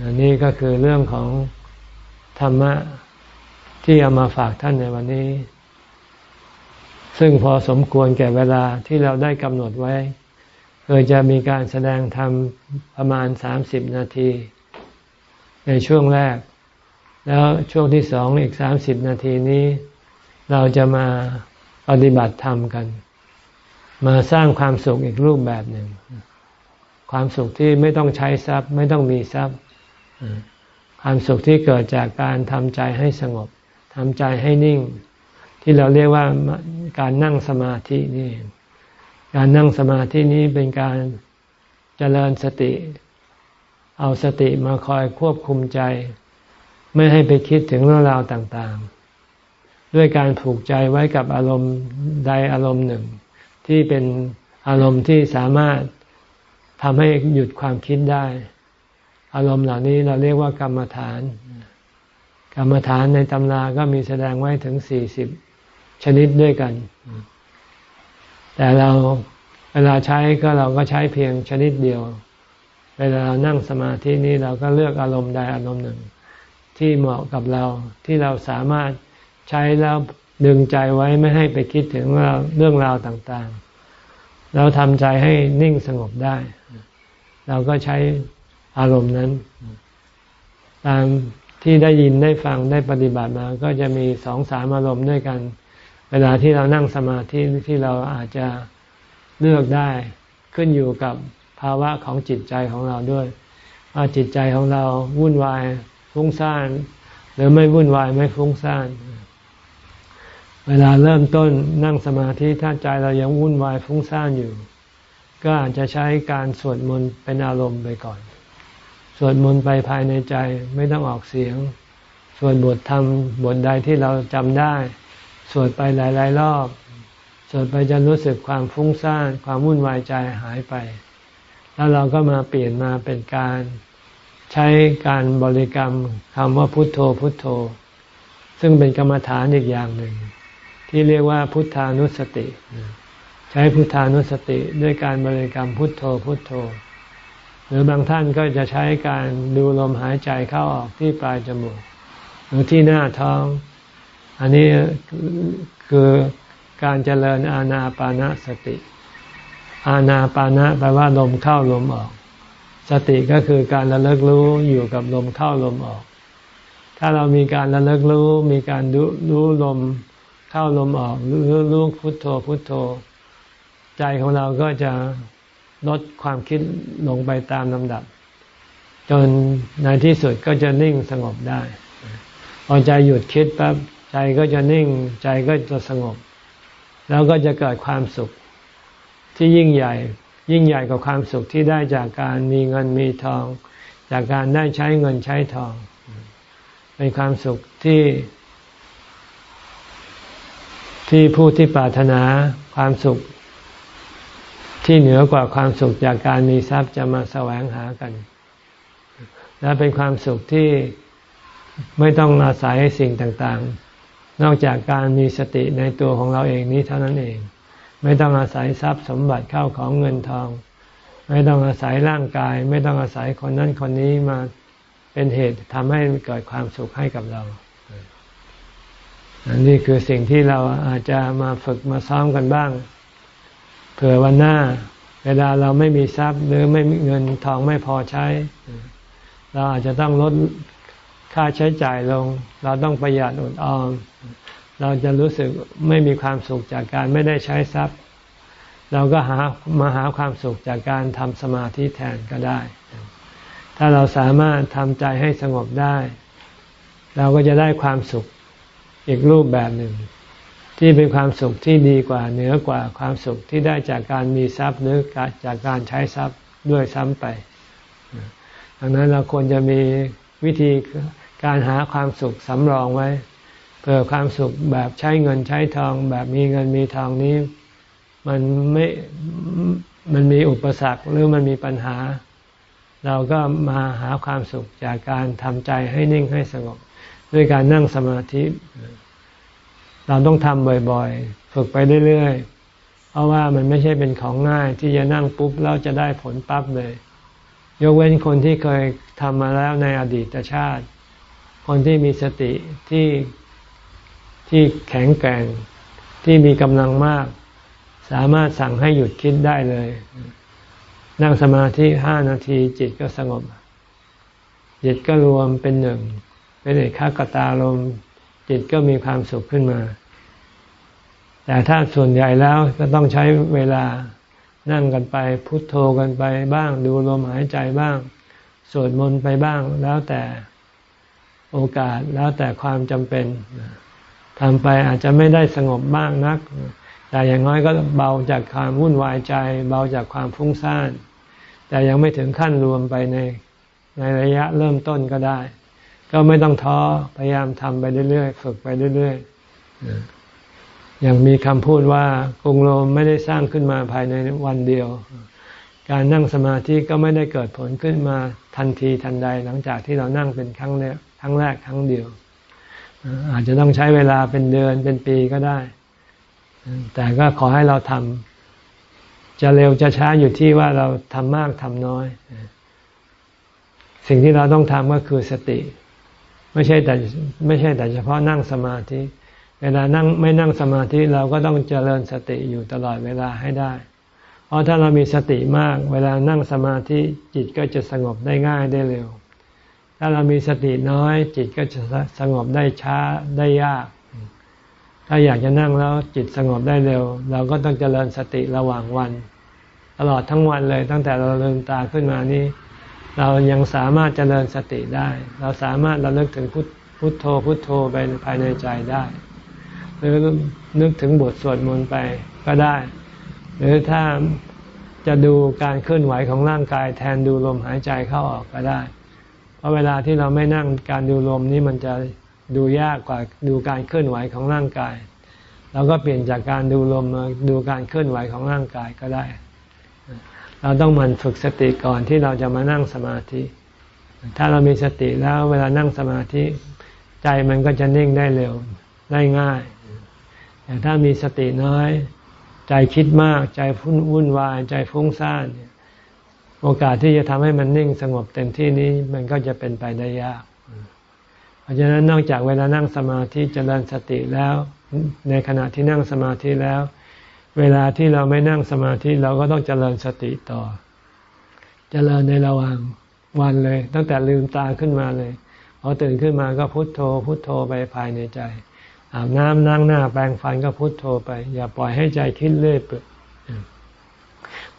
Speaker 1: อันนี้ก็คือเรื่องของธรรมะ ที่เอามาฝากท่านในวันนี้ ซึ่งพอสมควรแก่เวลาที่เราได้กำหนดไว้เคยจะมีการแสดงธรรมประมาณสามสิบนาที ในช่วงแรก แล้วช่วงที่สองอีกสามสิบนาทีนี้ เราจะมาปฏิบัติธรรมกัน มาสร้างความสุขอีกรูปแบบหนึ่ง ความสุขที่ไม่ต้องใช้ทรัพย์ ไม่ต้องมีทรัพย์ ความสุขที่เกิดจากการทำใจให้สงบ ทำใจให้นิ่ง ที่เราเรียกว่าการนั่งสมาธินี่ การนั่งสมาธินี้เป็นการเจริญสติ เอาสติมาคอยควบคุมใจ ไม่ให้ไปคิดถึงเรื่องราวต่างๆ ด้วยการผูกใจไว้กับอารมณ์ใดอารมณ์หนึ่ง ที่เป็นอารมณ์ที่สามารถทำให้หยุดความคิดได้ อารมณ์เหล่านี้เราเรียกว่ากรรมฐาน กรรมฐานในตำราก็มีแสดงไว้ถึงสี่สิบชนิดด้วยกัน แต่เราเวลาใช้ก็เราก็ใช้เพียงชนิดเดียว เวลาเรานั่งสมาธินี้เราก็เลือกอารมณ์ใดอารมณ์หนึ่ง ที่เหมาะกับเราที่เราสามารถใช้แล้วดึงใจไว้ไม่ให้ไปคิดถึงเรื่องราวต่างๆ เราทำใจให้นิ่งสงบได้ เราก็ใช้อารมณ์นั้น ตาม ที่ได้ยินได้ฟังได้ปฏิบัติมาก็จะมีสองสามอารมณ์ด้วยกัน เวลาที่เรานั่งสมาธิที่เราอาจจะเลือกได้ขึ้นอยู่กับภาวะของจิตใจของเราด้วย ว่าจิตใจของเราวุ่นวายฟุ้งซ่าน หรือไม่วุ่นวายไม่ฟุ้งซ่าน เวลาเริ่มต้นนั่งสมาธิถ้าใจเรายังวุ่นวายฟุ้งซ่านอยู่ ก็อาจจะใช้การสวดมนต์เป็นอารมณ์ไปก่อน วดมนต์ไปภายในใจไม่ต้องออกเสียง สวดบทธรรมบทใดที่เราจำได้ สวดไปหลาย ๆ รอบ สวดไปจะรู้สึกความฟุ้งซ่านความวุ่นวายใจหายไป แล้วเราก็มาเปลี่ยนมาเป็นการใช้การบริกรรมคำว่าพุทโธพุทโธ ซึ่งเป็นกรรมฐานอีกอย่างหนึ่ง ที่เรียกว่าพุทธานุสติ ใช้พุทธานุสติด้วยการบริกรรมพุทโธพุทโธ รือบางท่านก็จะใช้การดูลมหายใจเข้าออกที่ปลายจมูก หรือที่หน้าท้อง อันนี้คือการเจริญอาณาปานะสติ อาณาปานะแปลว่าลมเข้าลมออก สติก็คือการระลึกรู้อยู่กับลมเข้าลมออก ถ้าเรามีการระลึกรู้ มีการรู้รู้ลมเข้าลมออกรู้รู้พุทโธพุทโธ ใจของเราก็จะ ลดความคิดลงไปตามลำดับ จนในที่สุดก็จะนิ่งสงบได้ พอใจหยุดคิดปั๊บใจก็จะนิ่งใจก็จะสงบ แล้วก็จะเกิดความสุขที่ยิ่งใหญ่ ยิ่งใหญ่กว่าความสุขที่ได้จากการมีเงินมีทอง จากการได้ใช้เงินใช้ทอง เป็นความสุขที่ ที่ผู้ที่ปรารถนาความสุข ที่เหนือกว่าความสุขจากการมีทรัพย์จะมาแสวงหากัน และเป็นความสุขที่ไม่ต้องอาศัยสิ่งต่างๆ นอกจากการมีสติในตัวของเราเองนี้เท่านั้นเอง ไม่ต้องอาศัยทรัพย์สมบัติเข้าของเงินทอง ไม่ต้องอาศัยร่างกาย ไม่ต้องอาศัยคนนั้นคนนี้มาเป็นเหตุทำให้เกิดความสุขให้กับเราอันนี้คือสิ่งที่เราอาจจะมาฝึกมาซ้อมกันบ้าง เผื่อวันหน้า เวลาเราไม่มีทรัพย์ หรือไม่มีเงินทองไม่พอใช้ เราอาจจะต้องลดค่าใช้จ่ายลง เราต้องประหยัดอดออม เราจะรู้สึกไม่มีความสุขจากการไม่ได้ใช้ทรัพย์ เราก็หามาหาความสุขจากการทำสมาธิแทนก็ได้ ถ้าเราสามารถทำใจให้สงบได้ เราก็จะได้ความสุขอีกรูปแบบหนึ่ง ที่เป็นความสุขที่ดีกว่าเหนือกว่าความสุขที่ได้จากการมีทรัพย์หรือจากการใช้ทรัพย์ด้วยซ้ำไป ดังนั้นเราควรจะมีวิธีการหาความสุขสำรองไว้เพื่อความสุขแบบใช้เงินใช้ทองแบบมีเงินมีทองนี้ มันไม่มันมีอุปสรรคหรือมันมีปัญหา เราก็มาหาความสุขจากการทำใจให้นิ่งให้สงบ ด้วยการนั่งสมาธิ เราต้องทำบ่อยๆ ฝึกไปเรื่อยๆ เพราะว่ามันไม่ใช่เป็นของง่ายที่จะนั่งปุ๊บแล้วจะได้ผลปั๊บเลย ยกเว้นคนที่เคยทำมาแล้วในอดีตชาติ คนที่มีสติที่ที่แข็งแกร่งที่มีกำลังมาก สามารถสั่งให้หยุดคิดได้เลย นั่งสมาธิห้านาทีจิตก็สงบ จิตก็รวมเป็นหนึ่ง เป็นเอกขากตาลม จิตก็มีความสุขขึ้นมา แต่ถ้าส่วนใหญ่แล้วก็ต้องใช้เวลานั่งกันไป พุทโธกันไปบ้าง ดูลมหายใจบ้าง สวดมนต์ไปบ้าง แล้วแต่โอกาสแล้วแต่ความจำเป็นทำไปอาจจะไม่ได้สงบมากนัก แต่อย่างน้อยก็เบาจากความวุ่นวายใจ เบาจากความฟุ้งซ่าน แต่ยังไม่ถึงขั้นรวมไปในในระยะเริ่มต้นก็ได้ ก็ไม่ต้องท้อพยายามทำไปเรื่อยๆฝึกไปเรื่อยๆอย่างมีคำพูดว่ากรุงโรมไม่ได้สร้างขึ้นมาภายในวันเดียว การนั่งสมาธิก็ไม่ได้เกิดผลขึ้นมาทันทีทันใด หลังจากที่เรานั่งเป็นครั้งแรกครั้งแรกครั้งเดียว อาจจะต้องใช้เวลาเป็นเดือนเป็นปีก็ได้ แต่ก็ขอให้เราทำจะเร็วจะช้าอยู่ที่ว่าเราทำมากทำน้อย สิ่งที่เราต้องทำก็คือสติ ไม่ใช่แต่ไม่ใช่แต่เฉพาะนั่งสมาธิ เวลานั่งไม่นั่งสมาธิเราก็ต้องเจริญสติอยู่ตลอดเวลาให้ได้ เพราะถ้าเรามีสติมาก เวลานั่งสมาธิจิตก็จะสงบได้ง่ายได้เร็ว ถ้าเรามีสติน้อย จิตก็จะสงบได้ช้าได้ยาก ถ้าอยากจะนั่งแล้วจิตสงบได้เร็ว เราก็ต้องเจริญสติระหว่างวัน ตลอดทั้งวันเลยตั้งแต่เราลืมตาขึ้นมานี้ เรายังสามารถเจริญสติได้ เราสามารถเราเลิกถึงพุทพุทโธพุทโธไปภายในใจได้ หรือนึกถึงบทสวดมนต์ไปก็ได้ หรือถ้าจะดูการเคลื่อนไหวของร่างกายแทนดูลมหายใจเข้าออกก็ได้ เพราะเวลาที่เราไม่นั่งการดูลมนี้มันจะดูยากกว่าดูการเคลื่อนไหวของร่างกาย เราก็เปลี่ยนจากการดูลมมาดูการเคลื่อนไหวของร่างกายก็ได้ เราต้องมันฝึกสติก่อนที่เราจะมานั่งสมาธิ ถ้าเรามีสติแล้วเวลานั่งสมาธิใจมันก็จะนิ่งได้เร็วได้ง่าย แต่ถ้ามีสติน้อย ใจคิดมากใจฟุ้นวุ่นวายใจฟุ้งซ่านเนี่ยโอกาสที่จะทำให้มันนิ่งสงบเต็มที่นี้มันก็จะเป็นไปได้ยาก เพราะฉะนั้นนอกจากเวลานั่งสมาธิจเจริญสติแล้ว ในขณะที่นั่งสมาธิแล้ว เวลาที่เราไม่นั่งสมาธิเราก็ต้องเจริญสติต่อ เจริญในระหว่างวันเลย ตั้งแต่ลืมตาขึ้นมาเลยพอตื่นขึ้นมาก็พุโทโธ พุโทโธไปภายในใจอาบน้ำนั่งหน้าแปรงฟันก็พุโทโธไป อย่าปล่อยให้ใจคิดเรื่อยเปื่อย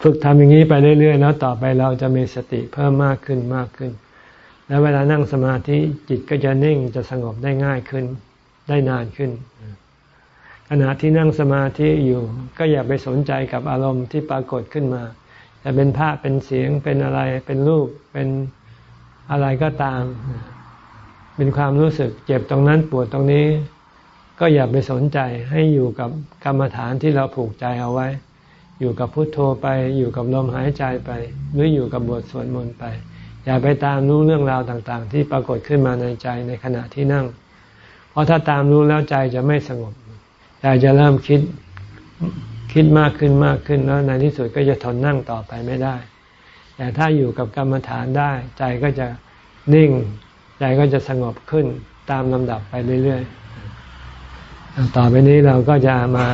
Speaker 1: ฝึกทำอย่างนี้ไปเรื่อยๆแล้วต่อไปเราจะมีสติเพิ่มมากขึ้นมากขึ้น แล้วเวลานั่งสมาธิจิตก็จะนิ่งจะสงบได้ง่ายขึ้นได้นานขึ้น ณะที่นั่งสมาธิอยู่ ก็อย่าไปสนใจกับอารมณ์ที่ปรากฏขึ้นมา จะเป็นภาพเป็นเสียงเป็นอะไรเป็นรูปเป็นอะไรก็ตาม เป็นความรู้สึกเจ็บตรงนั้นปวดตรงนี้ ก็อย่าไปสนใจให้อยู่กับกรรมฐานที่เราผูกใจเอาไว้ อยู่กับพุทโธไป อยู่กับลมหายใจไป หรืออยู่กับบทสวดมนต์ไป อย่าไปตามรู้เรื่องราวต่าง ๆ ที่ปรากฏขึ้นมาในใจในขณะที่นั่ง เพราะถ้าตามรู้แล้วใจจะไม่สงบ ใจจะเริ่มคิดคิดมากขึ้นมากขึ้นแล้วในที่สุดก็จะทนนั่งต่อไปไม่ได้ แต่ถ้าอยู่กับกรรมฐานได้ ใจก็จะนิ่ง ใจก็จะสงบขึ้นตามลำดับไปเรื่อยๆ ต่อไปนี้เราก็จะมา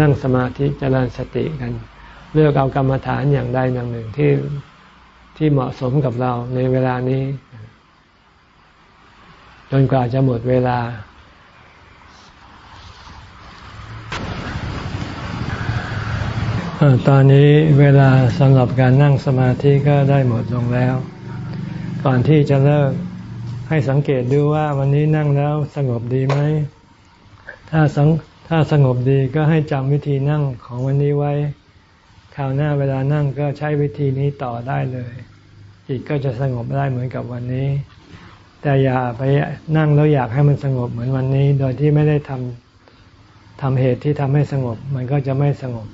Speaker 1: นั่งสมาธิเจริญสติกัน เลือกเอากรรมฐานอย่างใดอย่างหนึ่งที่ที่เหมาะสมกับเราในเวลานี้ จนกว่าจะหมดเวลา ตอนนี้เวลาสำหรับการนั่งสมาธิก็ได้หมดลงแล้ว ก่อนที่จะเลิกให้สังเกตดูว่าวันนี้นั่งแล้วสงบดีไหม ถ้าสังถถ้าสงบดีก็ให้จำวิธีนั่งของวันนี้ไว้ คราวหน้าเวลานั่งก็ใช้วิธีนี้ต่อได้เลย จิตก็จะสงบได้เหมือนกับวันนี้ แต่อย่าไปนั่งแล้วอยากให้มันสงบเหมือนวันนี้ โดยที่ไม่ได้ทำทำเหตุที่ทำให้สงบ มันก็จะไม่สงบ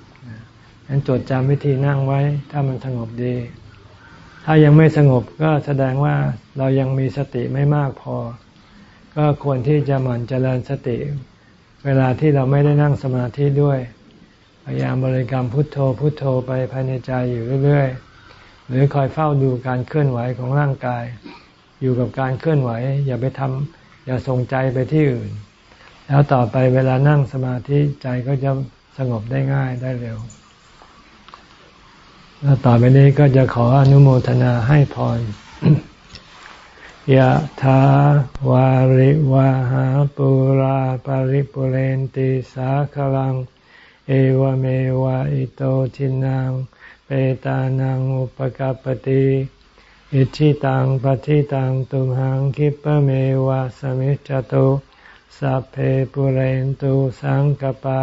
Speaker 1: นั้นจดจำวิธีนั่งไว้ ถ้ามันสงบดี ถ้ายังไม่สงบก็แสดงว่าเรายังมีสติไม่มากพอ ก็ควรที่จะหมั่นเจริญสติ เวลาที่เราไม่ได้นั่งสมาธิด้วย พยายามบริกรรมพุทโธพุทโธไปภายในใจอยู่เรื่อยๆ หรือคอยเฝ้าดูการเคลื่อนไหวของร่างกาย อยู่กับการเคลื่อนไหว อย่าไปทำอย่าส่งใจไปที่อื่น แล้วต่อไปเวลานั่งสมาธิใจก็จะสงบได้ง่ายได้เร็ว แล้วต่อไปนี้ก็จะขออนุโมทนาให้พรยะถาวาริวาหาปุราปาริปุเรนติสาคลัง เอวะเมวะอิโตทินนังเปตานังอุปะกัปปะติอิจฉิตังปัตถิตังตุมหัง ขิปปะเมวะ สะมิชฌะตุสัพเพปูเรนตุสังกัปปา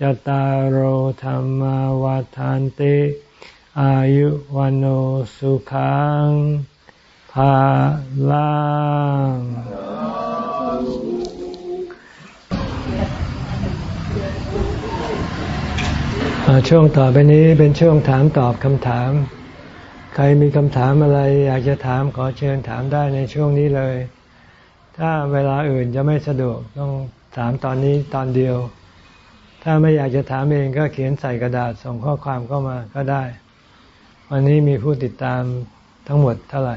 Speaker 1: จตารโหธรรมวาทานติ อายุวันโอสุขังภาลังช่วงต่อไปนี้เป็นช่วงถามตอบคำถาม ใครมีคำถามอะไรอยากจะถามขอเชิญถามได้ในช่วงนี้เลย ถ้าเวลาอื่นจะไม่สะดวกต้องถามตอนนี้ตอนเดียว ถ้าไม่อยากจะถามเองก็เขียนใส่กระดาษส่งข้อความเข้ามาก็ได้ วันนี้มีผู้ติดตามทั้งหมดเท่าไหร่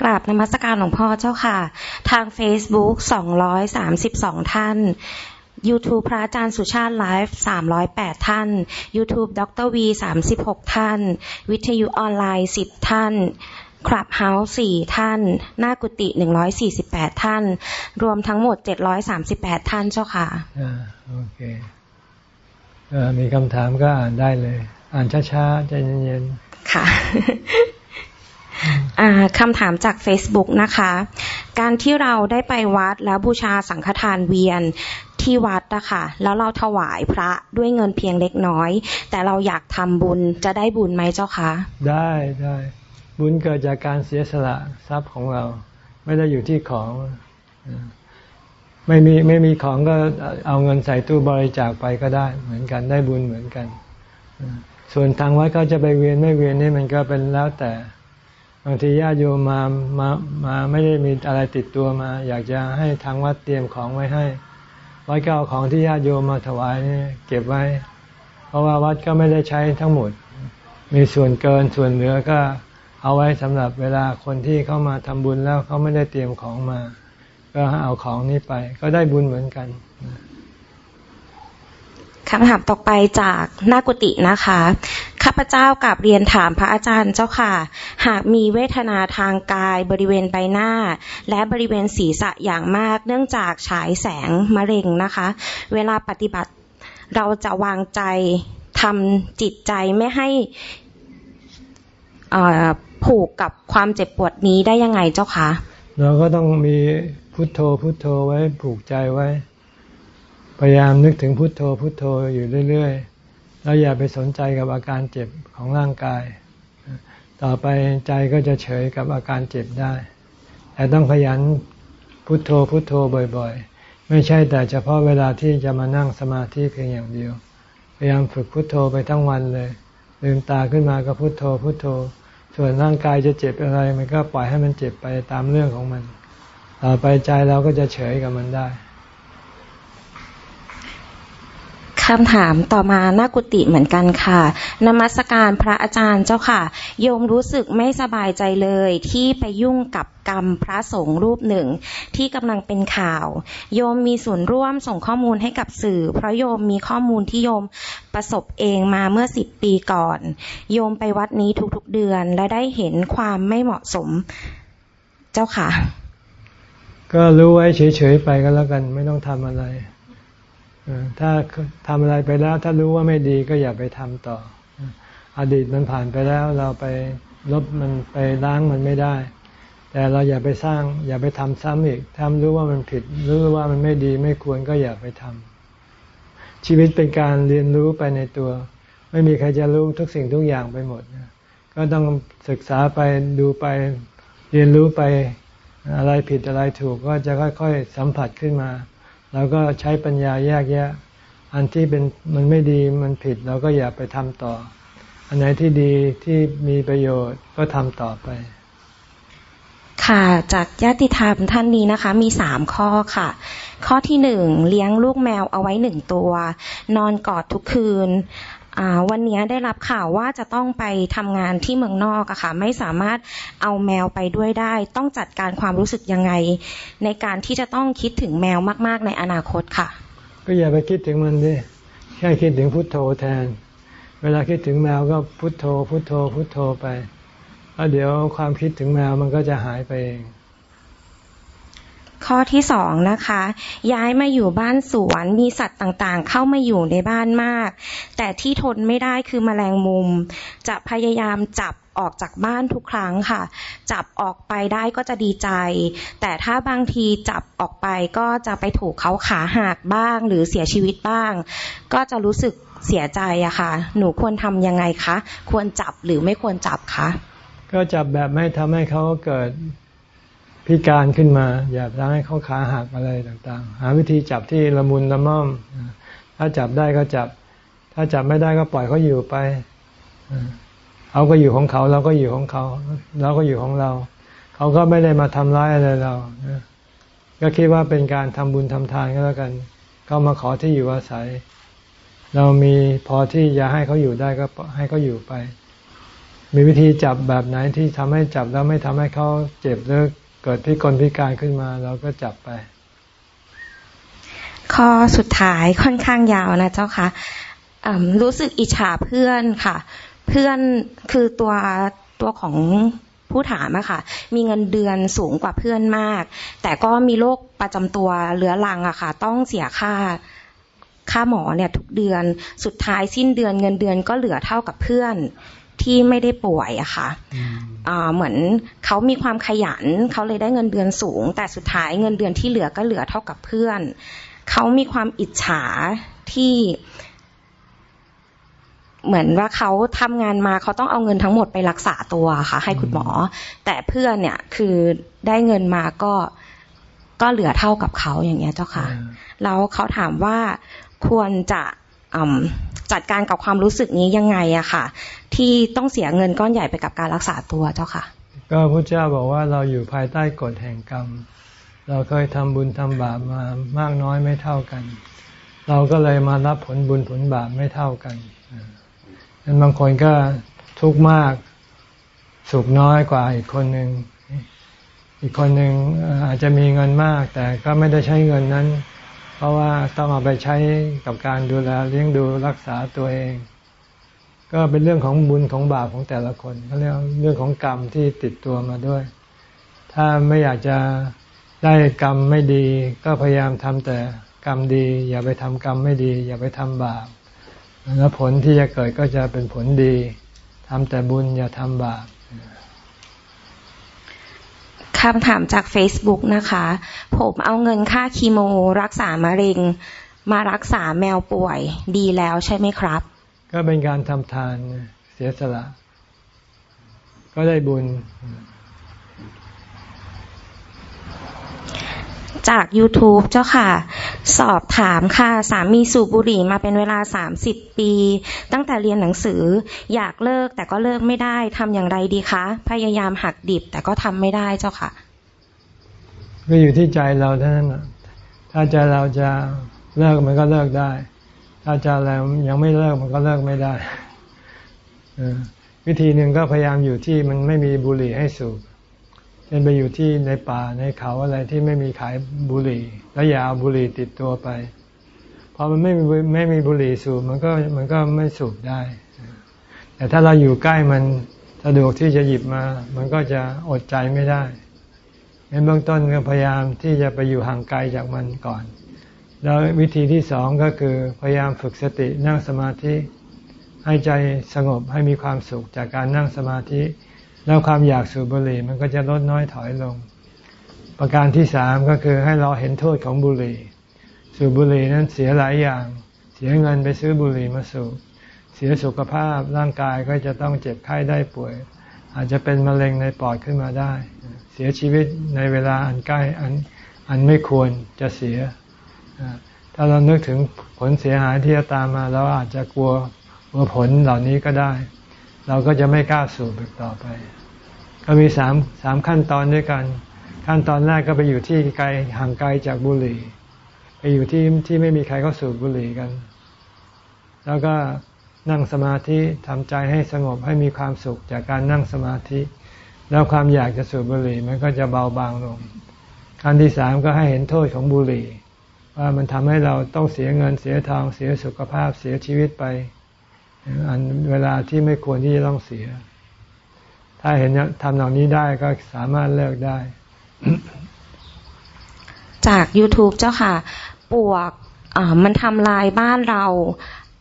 Speaker 2: กราบนมัสการหลวงพ่อเจ้าค่ะ ทาง Facebook 232 ท่าน YouTube พระอาจารย์สุชาติไลฟ์308 ท่าน YouTube ดรวี36 ท่าน วิทยุออนไลน์ 10 ท่าน คลับเฮาส์สี่ท่าน หน้ากุฏิหนึ่งร้อยสี่สิบแปดท่าน รวมทั้งหมดเจ็ดร้อยสามสิบแปดท่านเจ้าค่ะ
Speaker 1: อ่าโอเคมีคำถามก็อ่านได้เลย อ่านช้าๆใจเย็น
Speaker 2: ๆค่ะคำถามจาก Facebook นะคะ การที่เราได้ไปวัดแล้วบูชาสังฆทานเวียนที่วัดนะคะแล้วเราถวายพระด้วยเงินเพียงเล็กน้อย แต่เราอยากทำบุญจะได้บุญไหมเจ้าคะ
Speaker 1: ได้ได้ บุญเกิดจากการเสียสละทรัพย์ของเรา ไม่ได้อยู่ที่ของ ไม่มีไม่มีของก็เอาเงินใส่ตู้บริจาคไปก็ได้ เหมือนกันได้บุญเหมือนกัน ส่วนทางวัดเขาจะไปเวียนไม่เวียนนี่มันก็เป็นแล้วแต่บางทีญาติโยมมามามาไม่ได้มีอะไรติดตัวมา อยากจะให้ทางวัดเตรียมของไว้ให้วัดก็เอาของที่ญาติโยมมาถวายนี่เก็บไว้ เพราะว่าวัดก็ไม่ได้ใช้ทั้งหมด มีส่วนเกินส่วนเหลือก็ เอาไว้สำหรับเวลาคนที่เข้ามาทำบุญแล้วเขาไม่ได้เตรียมของมา ก็เอาของนี้ไป ก็ได้บุญเหมือนกัน
Speaker 2: คำถามต่อไปจากนากุตินะคะ ข้าพเจ้ากับเรียนถามพระอาจารย์เจ้าค่ะ หากมีเวทนาทางกายบริเวณใบหน้า และบริเวณศีรษะอย่างมาก เนื่องจากฉายแสงมะเร็งนะคะ เวลาปฏิบัติเราจะวางใจทำจิตใจไม่ให้ ผูกกับความเจ็บปวดนี้ได้ยังไงเจ้าคะ
Speaker 1: เราก็ต้องมีพุทโธพุทโธไว้ผูกใจไว้ พยายามนึกถึงพุทโธพุทโธอยู่เรื่อยๆแล้วอย่าไปสนใจกับอาการเจ็บของร่างกาย ต่อไปใจก็จะเฉยกับอาการเจ็บได้ แต่ต้องขยันพุทโธพุทโธบ่อยๆ ไม่ใช่แต่เฉพาะเวลาที่จะมานั่งสมาธิเพียงอย่างเดียว พยายามฝึกพุทโธไปทั้งวันเลย ลืมตาขึ้นมาก็พุทโธพุทโธ ส่วนร่างกายจะเจ็บอะไร มันก็ปล่อยให้มันเจ็บไปตามเรื่องของมัน ต่อไปใจเราก็จะเฉยกับมันได้
Speaker 2: คำถามต่อมาหน้ากุฏิเหมือนกันค่ะ นมัสการพระอาจารย์เจ้าค่ะ โยมรู้สึกไม่สบายใจเลยที่ไปยุ่งกับกรรมพระสงฆ์รูปหนึ่ง ที่กำลังเป็นข่าว โยมมีส่วนร่วมส่งข้อมูลให้กับสื่อ เพราะโยมมีข้อมูลที่โยมประสบเองมาเมื่อสิบปีก่อน โยมไปวัดนี้ทุกๆเดือนและได้เห็นความไม่เหมาะสมเจ้าค่ะ
Speaker 1: ก็รู้ไว้เฉยๆไปก็แล้วกันไม่ต้องทำอะไร ถ้าทำอะไรไปแล้ว ถ้ารู้ว่าไม่ดีก็อย่าไปทำต่อ อดีตมันผ่านไปแล้ว เราไปลบมันไปล้างมันไม่ได้ แต่เราอย่าไปสร้าง อย่าไปทำซ้ำอีกทำรู้ว่ามันผิดรู้ว่ามันไม่ดีไม่ควรก็อย่าไปทำชีวิตเป็นการเรียนรู้ไปในตัว ไม่มีใครจะรู้ทุกสิ่งทุกอย่างไปหมดก็ต้องศึกษาไปดูไปเรียนรู้ไปอะไรผิดอะไรถูกก็จะค่อย ๆ สัมผัสขึ้นมา เราก็ใช้ปัญญาแยกแยะ อันที่เป็นมันไม่ดีมันผิดเราก็อย่าไปทำต่อ อันไหนที่ดีที่มีประโยชน์ก็ทำต่อไป
Speaker 2: ค่ะจากญาติธรรมท่านนี้นะคะ มีสามข้อค่ะ ข้อที่หนึ่งเลี้ยงลูกแมวเอาไว้หนึ่งตัว นอนกอดทุกคืน วันนี้ได้รับข่าวว่าจะต้องไปทำงานที่เมืองนอกอะค่ะ ไม่สามารถเอาแมวไปด้วยได้ ต้องจัดการความรู้สึกยังไง ในการที่จะต้องคิดถึงแมวมาก ๆ ในอนาคตค่ะ
Speaker 1: ก็อย่าไปคิดถึงมันดิแค่คิดถึงพุทโธแทน เวลาคิดถึงแมวก็พุทโธ พุทโธ พุทโธไปแล้วเดี๋ยวความคิดถึงแมวมันก็จะหายไปเอง
Speaker 2: ข้อที่สองนะคะ ย้ายมาอยู่บ้านสวนมีสัตว์ต่างๆ เข้ามาอยู่ในบ้านมาก แต่ที่ทนไม่ได้คือมแมลงมุม จะพยายามจับออกจากบ้านทุกครั้งค่ะ จับออกไปได้ก็จะดีใจ แต่ถ้าบางทีจับออกไปก็จะไปถูกเขาขาหักบ้าง หรือเสียชีวิตบ้าง ก็จะรู้สึกเสียใจอะค่ะ หนูควรทำยังไงคะ ควรจับหรือไม่ควรจับคะ
Speaker 1: ก็จับแบบไม่ทำให้เขาเกิด พิการขึ้นมา อย่าทำให้เขาขาหักอะไรต่างๆ หาวิธีจับที่ละมุนละม่อม ถ้าจับได้ก็จับ ถ้าจับไม่ได้ก็ปล่อยเขาอยู่ไปเขาก็อยู่ของเขาเราก็อยู่ของเขาเราก็อยู่ของเรา เขาก็ไม่ได้มาทำร้ายอะไรเราก็คิดว่าเป็นการทำบุญทำทานก็แล้วกัน เขามาขอที่อยู่อาศัย เรามีพอที่จะให้เขาอยู่ได้ก็ให้เขาอยู่ไป มีวิธีจับแบบไหนที่ทำให้จับแล้วไม่ทำให้เขาเจ็บหรือ กิดพิกลพิการขึ้นมาเราก็จับไป
Speaker 2: ข้อสุดท้ายค่อนข้างยาวนะเจ้าค่ะรู้สึกอิจฉาเพื่อนค่ะ เพื่อนคือตัวตัวของผู้ถามอะค่ะ มีเงินเดือนสูงกว่าเพื่อนมาก แต่ก็มีโรคประจำตัวเรื้อรังอะค่ะ ต้องเสียค่าค่าหมอเนี่ยทุกเดือน สุดท้ายสิ้นเดือนเงินเดือนก็เหลือเท่ากับเพื่อน ที่ไม่ได้ป่วยอะค่ะเหมือนเขามีความขยันเขาเลยได้เงินเดือนสูง แต่สุดท้ายเงินเดือนที่เหลือก็เหลือเท่ากับเพื่อน เขามีความอิจฉาที่ เหมือนว่าเขาทำงานมาเขาต้องเอาเงินทั้งหมดไปรักษาตัวค่ะ ให้คุณหมอ แต่เพื่อนเนี่ยคือได้เงินมาก็ก็เหลือเท่ากับเขาอย่างเงี้ยเจ้าค่ะ แล้วเขาถามว่าควรจะ จัดการกับความรู้สึกนี้ยังไงอะค่ะ ที่ต้องเสียเงินก้อนใหญ่ไปกับการรักษาตัวเจ้าค่ะ
Speaker 1: ก็พระเจ้าบอกว่าเราอยู่ภายใต้กฎแห่งกรรม เราเคยทำบุญทำบาปมามากน้อยไม่เท่ากัน เราก็เลยมารับผลบุญผลบาปไม่เท่ากันนั้นบางคนก็ทุกข์มากสุขน้อยกว่าอีกคนหนึ่งอีกคนหนึ่งอาจจะมีเงินมาก แต่ก็ไม่ได้ใช้เงินนั้น เพราะว่าต้องเอาไปใช้กับการดูแลเลี้ยงดูรักษาตัวเอง ก็เป็นเรื่องของบุญของบาปของแต่ละคนเขาเรียกเรื่องของกรรมที่ติดตัวมาด้วย ถ้าไม่อยากจะได้กรรมไม่ดี ก็พยายามทำแต่กรรมดี อย่าไปทำกรรมไม่ดี อย่าไปทำบาปแล้วผลที่จะเกิดก็จะเป็นผลดีทำแต่บุญอย่าทำบาป
Speaker 2: คำถามจาก Facebook นะคะ ผมเอาเงินค่าคีโมรักษามะเร็ง มารักษาแมวป่วยดีแล้วใช่ไหมครับ
Speaker 1: ก็เป็นการทำทานเสียสละ ก็ได้บุญ
Speaker 2: จาก YouTube เจ้าค่ะ สอบถามค่ะ สามีสูบบุหรี่มาเป็นเวลาสามสิบปี ตั้งแต่เรียนหนังสืออยากเลิกแต่ก็เลิกไม่ได้ทำอย่างไรดีคะ พยายามหักดิบแต่ก็ทำไม่ได้เจ้าค่ะ
Speaker 1: ก็อยู่ที่ใจเราเท่านั้นถ้าใจเราจะเลิกมันก็เลิกได้ ถ้าใจะแล้วยังไม่เลิกมันก็เลิกไม่ได้วิธีหนึ่งก็พยายามอยู่ที่มันไม่มีบุหรี่ให้สูบ เช่นไปอยู่ที่ในป่าในเขาอะไรที่ไม่มีขายบุหรี่ แล้วอย่าเอาบุหรี่ติดตัวไปพอมันไม่มีไม่มีบุหรี่สูบมันก็มันก็ไม่สูบได้ แต่ถ้าเราอยู่ใกล้มันสะดวกที่จะหยิบมา มันก็จะอดใจไม่ได้ในเบื้องต้นก็พยายามที่จะไปอยู่ห่างไกลจากมันก่อน แล้ววิธีที่สองก็คือพยายามฝึกสตินั่งสมาธิ ให้ใจสงบให้มีความสุขจากการนั่งสมาธิ แล้วความอยากสูบบุหรี่มันก็จะลดน้อยถอยลง ประการที่สามก็คือให้เราเห็นโทษของบุหรี่ สูบบุหรี่นั้นเสียหลายอย่าง เสียเงินไปซื้อบุหรี่มาสูบ เสียสุขภาพร่างกายก็จะต้องเจ็บไข้ได้ป่วย อาจจะเป็นมะเร็งในปอดขึ้นมาได้ เสียชีวิตในเวลาอันใกล้อันอันไม่ควรจะเสีย ถ้าเรานึกถึงผลเสียหายที่จะตามมาเราอาจจะกลัวว่าผลเหล่านี้ก็ได้ เราก็จะไม่กล้าสูบอีกต่อไป ก็มีสามสามขั้นตอนด้วยกัน ขั้นตอนแรกก็ไปอยู่ที่ไกลห่างไกลจากบุหรี่ ไปอยู่ที่ที่ไม่มีใครเขาสูบบุหรี่กัน แล้วก็นั่งสมาธิทำใจให้สงบให้มีความสุขจากการนั่งสมาธิ แล้วความอยากจะสูบบุหรี่มันก็จะเบาบางลง ขั้นที่สามก็ให้เห็นโทษของบุหรี่ ว่ามันทำให้เราต้องเสียเงินเสียทองเสียสุขภาพเสียชีวิตไป อันเวลาที่ไม่ควรที่จะต้องเสีย ถ้าเห็นทำเหล่านี้ได้ก็สามารถเลิกได้
Speaker 2: จาก YouTube เจ้าค่ะ ปวกมันทำลายบ้านเรา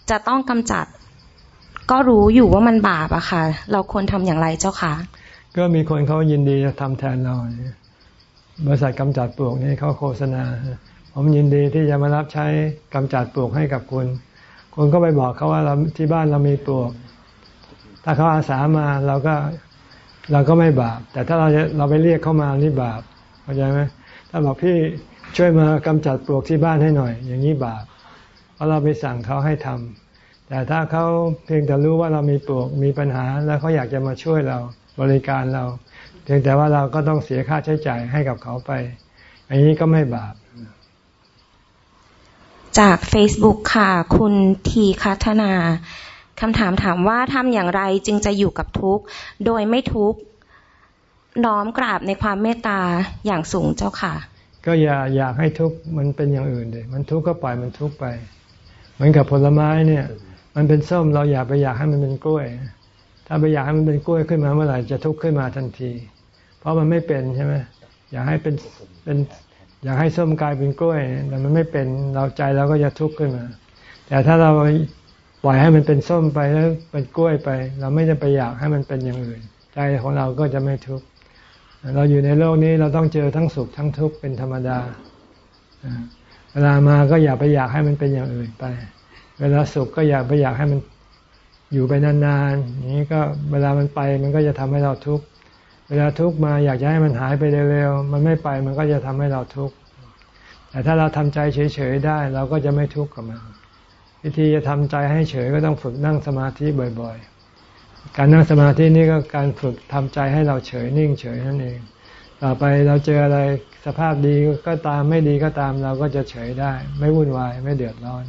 Speaker 2: จะต้องกำจัด ก็รู้อยู่ว่ามันบาปอะค่ะ เราควรทำอย่างไรเจ้าค่ะ
Speaker 1: ก็มีคนเขายินดีจะทำแทนเราบริษัทกำจัดปลวกนี่เขาโฆษณา ผมยินดีที่จะมารับใช้กำจัดปลวกให้กับคุณคนก็ไปบอกเขาว่าเราที่บ้านเรามีปลวก ถ้าเขาอาสามาเราก็ เราก็ไม่บาป แต่ถ้าเราเราไปเรียกเขามานี่บาปเข้าใจไหมถ้าบอกพี่ช่วยมากำจัดปลวกที่บ้านให้หน่อย อย่างนี้บาปเพราะเราไปสั่งเขาให้ทำแต่ถ้าเขาเพียงแต่รู้ว่าเรามีปลวกมีปัญหา แล้วเขาอยากจะมาช่วยเราบริการเรา เพียงแต่ว่าเราก็ต้องเสียค่าใช้จ่ายให้กับเขาไป อันนี้ก็ไม่บาป
Speaker 2: จาก Facebook ค่ะ คุณทีคัฒนา คำถามถามว่าทำอย่างไรจึงจะอยู่กับทุกข์ โดยไม่ทุกข์น้อมกราบในความเมตตาอย่างสูงเจ้าค่ะ
Speaker 1: ก็อย่าอยากให้ทุกข์มันเป็นอย่างอื่นเลยมันทุกข์ก็ปล่อยมันทุกข์ไป เหมือนกับผลไม้เนี่ย มันเป็นส้มเราอยากไปอยากให้มันเป็นกล้วย ถ้าไปอยากให้มันเป็นกล้วยขึ้นมาเมื่อไหร่จะทุกข์ขึ้นมาทันที เพราะมันไม่เป็นใช่ไหมอยากให้เป็นเป็นอยากให้ส้มกลายเป็นกล้วย แต่มันไม่เป็นเราใจเราก็จะทุกข์ขึ้นมา แต่ถ้าเรา ปล่อยให้มันเป็นส้มไปแล้วเป็นกล้วยไป เราไม่จะไปอยากให้มันเป็นอย่างอื่น ใจของเราก็จะไม่ทุกข์เราอยู่ในโลกนี้เราต้องเจอทั้งสุขทั้งทุกข์เป็นธรรมดาเวลามาก็อย่าไปอยากให้มันเป็นอย่างอื่นไป เวลาสุขก็อย่าไปอยากให้มันอยู่ไปนานๆอย่างนี้ก็เวลามันไปมันก็จะทำให้เราทุกข์เวลาทุกข์มาอยากจะให้มันหายไปเร็วๆมันไม่ไปมันก็จะทำให้เราทุกข์แต่ถ้าเราทำใจเฉยๆได้ เราก็จะไม่ทุกข์กับมัน วิธีจะทำใจให้เฉยก็ต้องฝึกนั่งสมาธิบ่อยๆ การนั่งสมาธินี่ก็การฝึกทำใจให้เราเฉยนิ่งเฉยนั่นเอง ต่อไปเราเจออะไรสภาพดีก็ตามไม่ดีก็ตามเราก็จะเฉยได้ ไม่วุ่นวายไม่เดือดร้อน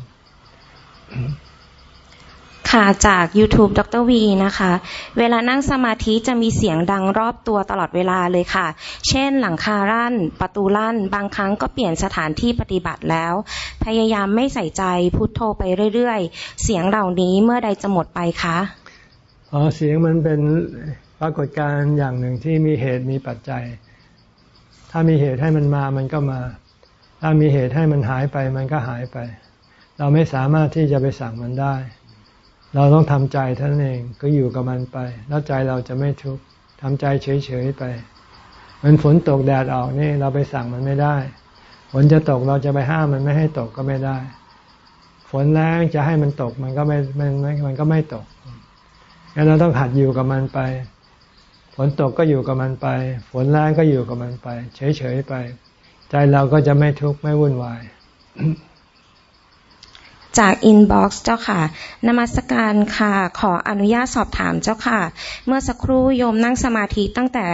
Speaker 2: ค่ะจาก YouTube ดรวีนะคะ เวลานั่งสมาธิจะมีเสียงดังรอบตัวตลอดเวลาเลยค่ะ เช่นหลังคารั่น ประตูลั่น บางครั้งก็เปลี่ยนสถานที่ปฏิบัติแล้ว พยายามไม่ใส่ใจพุโทโธไปเรื่อยๆ เสียงเหล่านี้เมื่อใดจะหมดไปคะ
Speaker 1: อ๋อเสียงมันเป็นปรากฏการณ์อย่างหนึ่งที่มีเหตุมีปัจจัย ถ้ามีเหตุให้มันมามันก็มา ถ้ามีเหตุให้มันหายไปมันก็หายไป เราไม่สามารถที่จะไปสั่งมันได้ เราต้องทำใจท่านเองก็อยู่กับมันไป แล้วใจเราจะไม่ทุกข์ทำใจเฉยๆไปมันฝนตกแดดออกนี่เราไปสั่งมันไม่ได้ ฝนจะตกเราจะไปห้ามมันไม่ให้ตกก็ไม่ได้ ฝนแรงจะให้มันตกมันก็ไม่มันมันก็ไม่ตกงั้นเราต้องหัดอยู่กับมันไป ฝนตกก็อยู่กับมันไป ฝนแรงก็อยู่กับมันไป เฉยๆไป ใจเราก็จะไม่ทุกข์ไม่วุ่นวาย
Speaker 2: จาก inbox เจ้าค่ะนมัสการค่ะ ขออนุญาตสอบถามเจ้าค่ะ เมื่อสักครู่โยมนั่งสมาธิตั้งแต่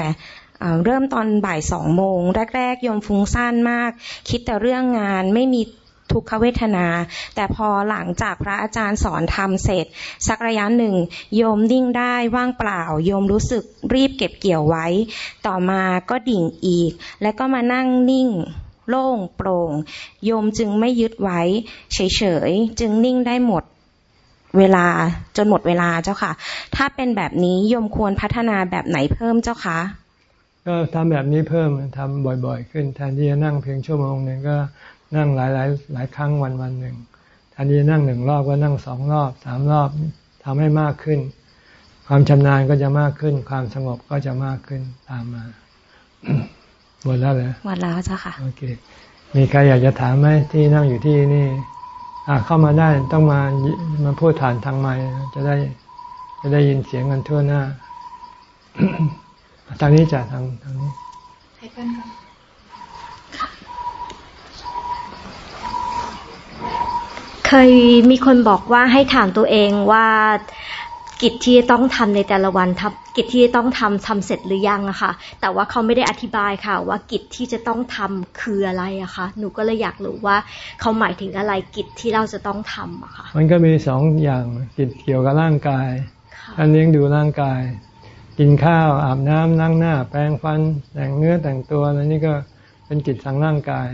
Speaker 2: เริ่มตอนบ่ายสองโมง แรก ๆ โยมฟุ้งซ่านมาก คิดแต่เรื่องงานไม่มีททุกขเวทนา แต่พอหลังจากพระอาจารย์สอนทำเสร็จ สักระยะหนึ่ง โยมนิ่งได้ว่างเปล่า โยมรู้สึกรีบเก็บเกี่ยวไว้ ต่อมาก็ดิ่งอีก และก็มานั่งนิ่ง โล่งโปร่ง โยมจึงไม่ยึดไว้ เฉยๆ จึงนิ่งได้หมดเวลาจนหมดเวลาเจ้าค่ะ ถ้าเป็นแบบนี้โยมควรพัฒนาแบบไหนเพิ่มเจ้าคะ
Speaker 1: ก็ทำแบบนี้เพิ่มทำบ่อยๆ ขึ้นแทนที่จะนั่งเพียงชั่วโมงหนึ่งก็นั่งหลายหลายหลายครั้งวันวันหนึ่งแทนที่จะนั่งหนึ่งรอบก็นั่งสองรอบสามรอบทำให้มากขึ้น ความชำนาญก็จะมากขึ้น ความสงบก็จะมากขึ้นตามมา หมดแล้วเลย
Speaker 2: หมดแล้วเจ้าค่ะ
Speaker 1: โอเคมีใครอยากจะถามไหมที่นั่งอยู่ที่นี่ อ่าเข้ามาได้ต้องมามาพูดฐานทางไม้จะได้ จะได้ยินเสียงกันทั่วหน้าทางนี้จ้ะทางทางนี้ให้เพื่อนกัน
Speaker 3: เคยมีคนบอกว่าให้ถามตัวเองว่า กิจที่ต้องทำในแต่ละวันทำกิจที่ต้องทำทำเสร็จหรือยังอะค่ะ แต่ว่าเขาไม่ได้อธิบายค่ะ ว่ากิจที่จะต้องทำคืออะไรอะคะ่ะหนูก็เลยอยากรู้ว่าเขาหมายถึงอะไรกิจที่เราจะต้องทำอะค่ะ
Speaker 1: มันก็มีสองอย่างกิจเกี่ยวกับร่างกายการเลี้ยงดูร่างกาย กินข้าวอาบน้ำนั่งหน้า แปรงฟันแต่งเนื้อแต่งตัวนั่นนี่ก็เป็นกิจทางร่างกาย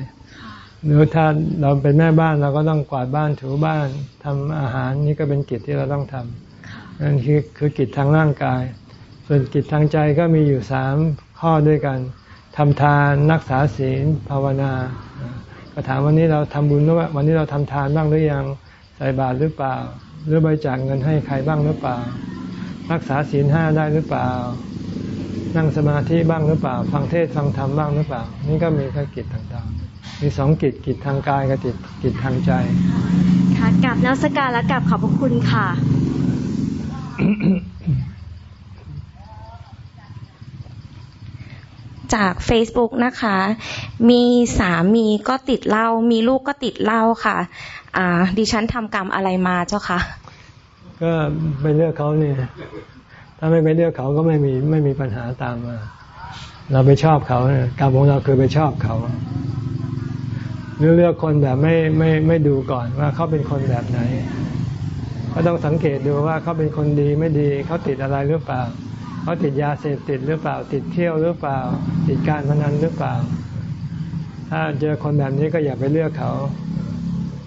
Speaker 1: หรือถ้าเราเป็นแม่บ้านเราก็ต้องกวาดบ้านถูบ้านทำอาหารนี่ก็เป็นกิจที่เราต้องทำ นั่นคือคือกิจทางร่างกาย ส่วนกิจทางใจก็มีอยู่สามข้อด้วยกันทำทานรักษาศีลภาวนา ก็ถามวันนี้เราทำบุญหรือว่าวันนี้เราทำทานบ้างหรือยังใส่บาตรหรือเปล่า หรือบริจาคเงินให้ใครบ้างหรือเปล่า รักษาศีลห้าได้หรือเปล่า นั่งสมาธิบ้างหรือเปล่า ฟังเทศฟังธรรมบ้างหรือเปล่า นี่ก็มีแค่กิจต่างๆ มีสองกิจกิจทางกายกับกิจกิจทางใจ
Speaker 3: ค่ะกลับนักสการและกลับขอบพระคุณค่ะ
Speaker 2: จาก Facebook นะคะ มีสามีก็ติดเหล้า มีลูกก็ติดเหล้าค่ะ อ่า ดิฉันทำกรรมอะไรมาเจ้าคะ
Speaker 1: ก็ไปเลือกเขาเนี่ย ถ้าไม่ไปเลือกเขาก็ไม่มีไม่มีปัญหาตามมา เราไปชอบเขาเนี่ยกรรมของเราคือไปชอบเขาหรือเลือกคนแบบไม่ไม่ไม่ดูก่อนว่าเขาเป็นคนแบบไหน ก็ต้องสังเกตดูว่าเขาเป็นคนดีไม่ดีเขาติดอะไรหรือเปล่าเขาติดยาเสพติดหรือเปล่า ติดเที่ยวหรือเปล่า ติดการพนันหรือเปล่า ถ้าเจอคนแบบนี้ก็อย่าไปเลือกเขา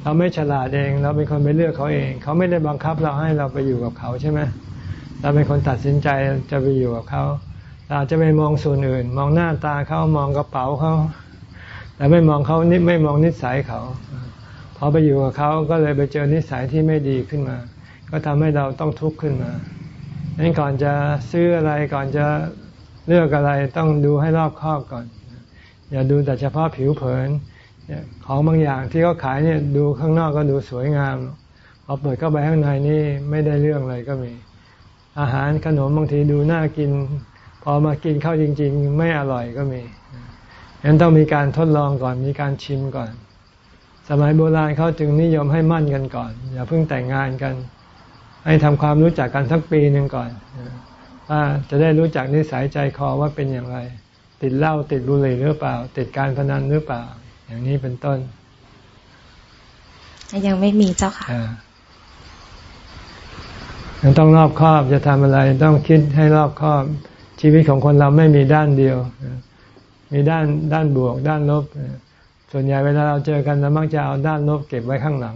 Speaker 1: เราไม่ฉลาดเอง เราเป็นคนไปเลือกเขาเอง เขาไม่ได้บังคับเราให้เราไปอยู่กับเขาใช่ไหมเราเป็นคนตัดสินใจจะไปอยู่กับเขาเราจะไม่มองส่วนอื่น มองหน้าตาเขามองกระเป๋าเขาแต่ไม่มองเขานิไม่มองนิสัยเขา พอไปอยู่กับเขาก็เลยไปเจอนิสัยที่ไม่ดีขึ้นมา ก็ทำให้เราต้องทุกข์ขึ้นมาดังนั้นก่อนจะซื้ออะไรก่อนจะเลือกอะไรต้องดูให้รอบคอบก่อน อย่าดูแต่เฉพาะผิวเผินของบางอย่างที่เขาขายเนี่ยดูข้างนอกก็ดูสวยงามพอเปิดเข้าไปข้างในนี่ไม่ได้เรื่องเลยก็มี อาหารขนมบางทีดูน่ากิน พอมากินเข้าจริง ๆ ไม่อร่อยก็มีฉะนั้นต้องมีการทดลองก่อนมีการชิมก่อน สมัยโบราณเขาจึงนิยมให้มั่นกันก่อน อย่าเพิ่งแต่งงานกัน ให้ทำความรู้จักกันสักปีหนึ่งก่อนว่าจะได้รู้จักนิสัยใจคอว่าเป็นอย่างไร ติดเหล้าติดบุหรี่หรือเปล่า ติดการพนันหรือเปล่า อย่างนี้เป็นต้น
Speaker 2: ยังไม่มีเจ้าค่ะ
Speaker 1: ยังต้องรอบคอบจะทำอะไรต้องคิดให้รอบคอบ ชีวิตของคนเราไม่มีด้านเดียว มีด้านด้านบวก ด้านลบ ส่วนใหญ่เวลาเราเจอกันเรามักจะเอาด้านลบเก็บไว้ข้างหลัง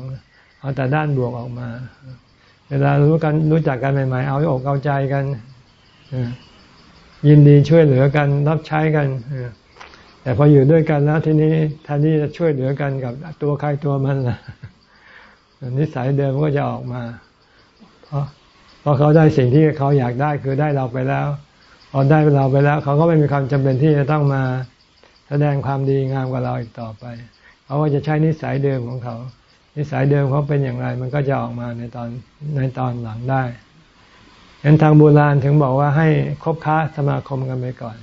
Speaker 1: เอาแต่ด้านบวกออกมา เวลารู้กันรู้จักกันใหม่ ๆ เอาอกเอาใจกันยินดีช่วยเหลือกันรับใช้กันแต่พออยู่ด้วยกันแล้วทีนี้ท่านนี้จะช่วยเหลือกันกับตัวใครตัวมันล่ะนิสัยเดิมก็จะออกมา เพราะพอเขาได้สิ่งที่เขาอยากได้คือได้เราไปแล้วพอได้เราไปแล้ว เขาก็ไม่มีความจำเป็นที่จะต้องมา แสดงความดีงามกับเราอีกต่อไปเขาก็จะใช้นิสัยเดิมของเขา นิสัยเดิมเขาเป็นอย่างไร มันก็จะออกมาในตอนในตอนหลังได้เห็นทางโบราณถึงบอกว่าให้คบค้าสมาคมกันไปก่อน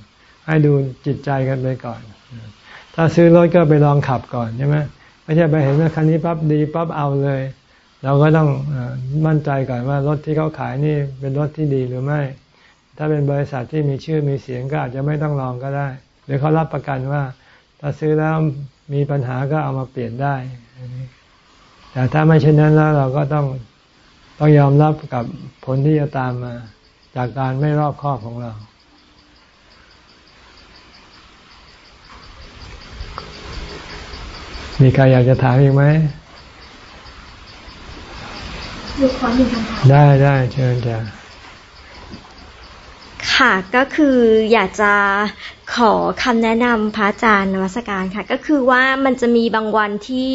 Speaker 1: ให้ดูจิตใจกันไปก่อน ถ้าซื้อรถก็ไปลองขับก่อนใช่ไหมไม่ใช่ไปเห็นว่าคันนี้ปั๊บดีปั๊บเอาเลย เราก็ต้องมั่นใจก่อนว่ารถที่เขาขายนี่เป็นรถที่ดีหรือไม่ ถ้าเป็นบริษัทที่มีชื่อมีเสียงก็อาจจะไม่ต้องลองก็ได้ หรือเขารับประกันว่า ถ้าซื้อแล้วมีปัญหาก็เอามาเปลี่ยนได้ แต่ถ้าไม่เช่นนั้นแล้วเราก็ต้องต้องยอมรับกับผลที่จะตามมา จากการไม่รอบคอบของเรา มีใครอยากจะถามอีกไหม
Speaker 3: ดูขอหนึ่งคำถาม
Speaker 1: ได้ได้เชิญจ้ะ
Speaker 3: ค่ะก็คืออยากจะขอคำแนะนำพระอาจารย์นวัสการค่ะ ก็คือว่ามันจะมีบางวันที่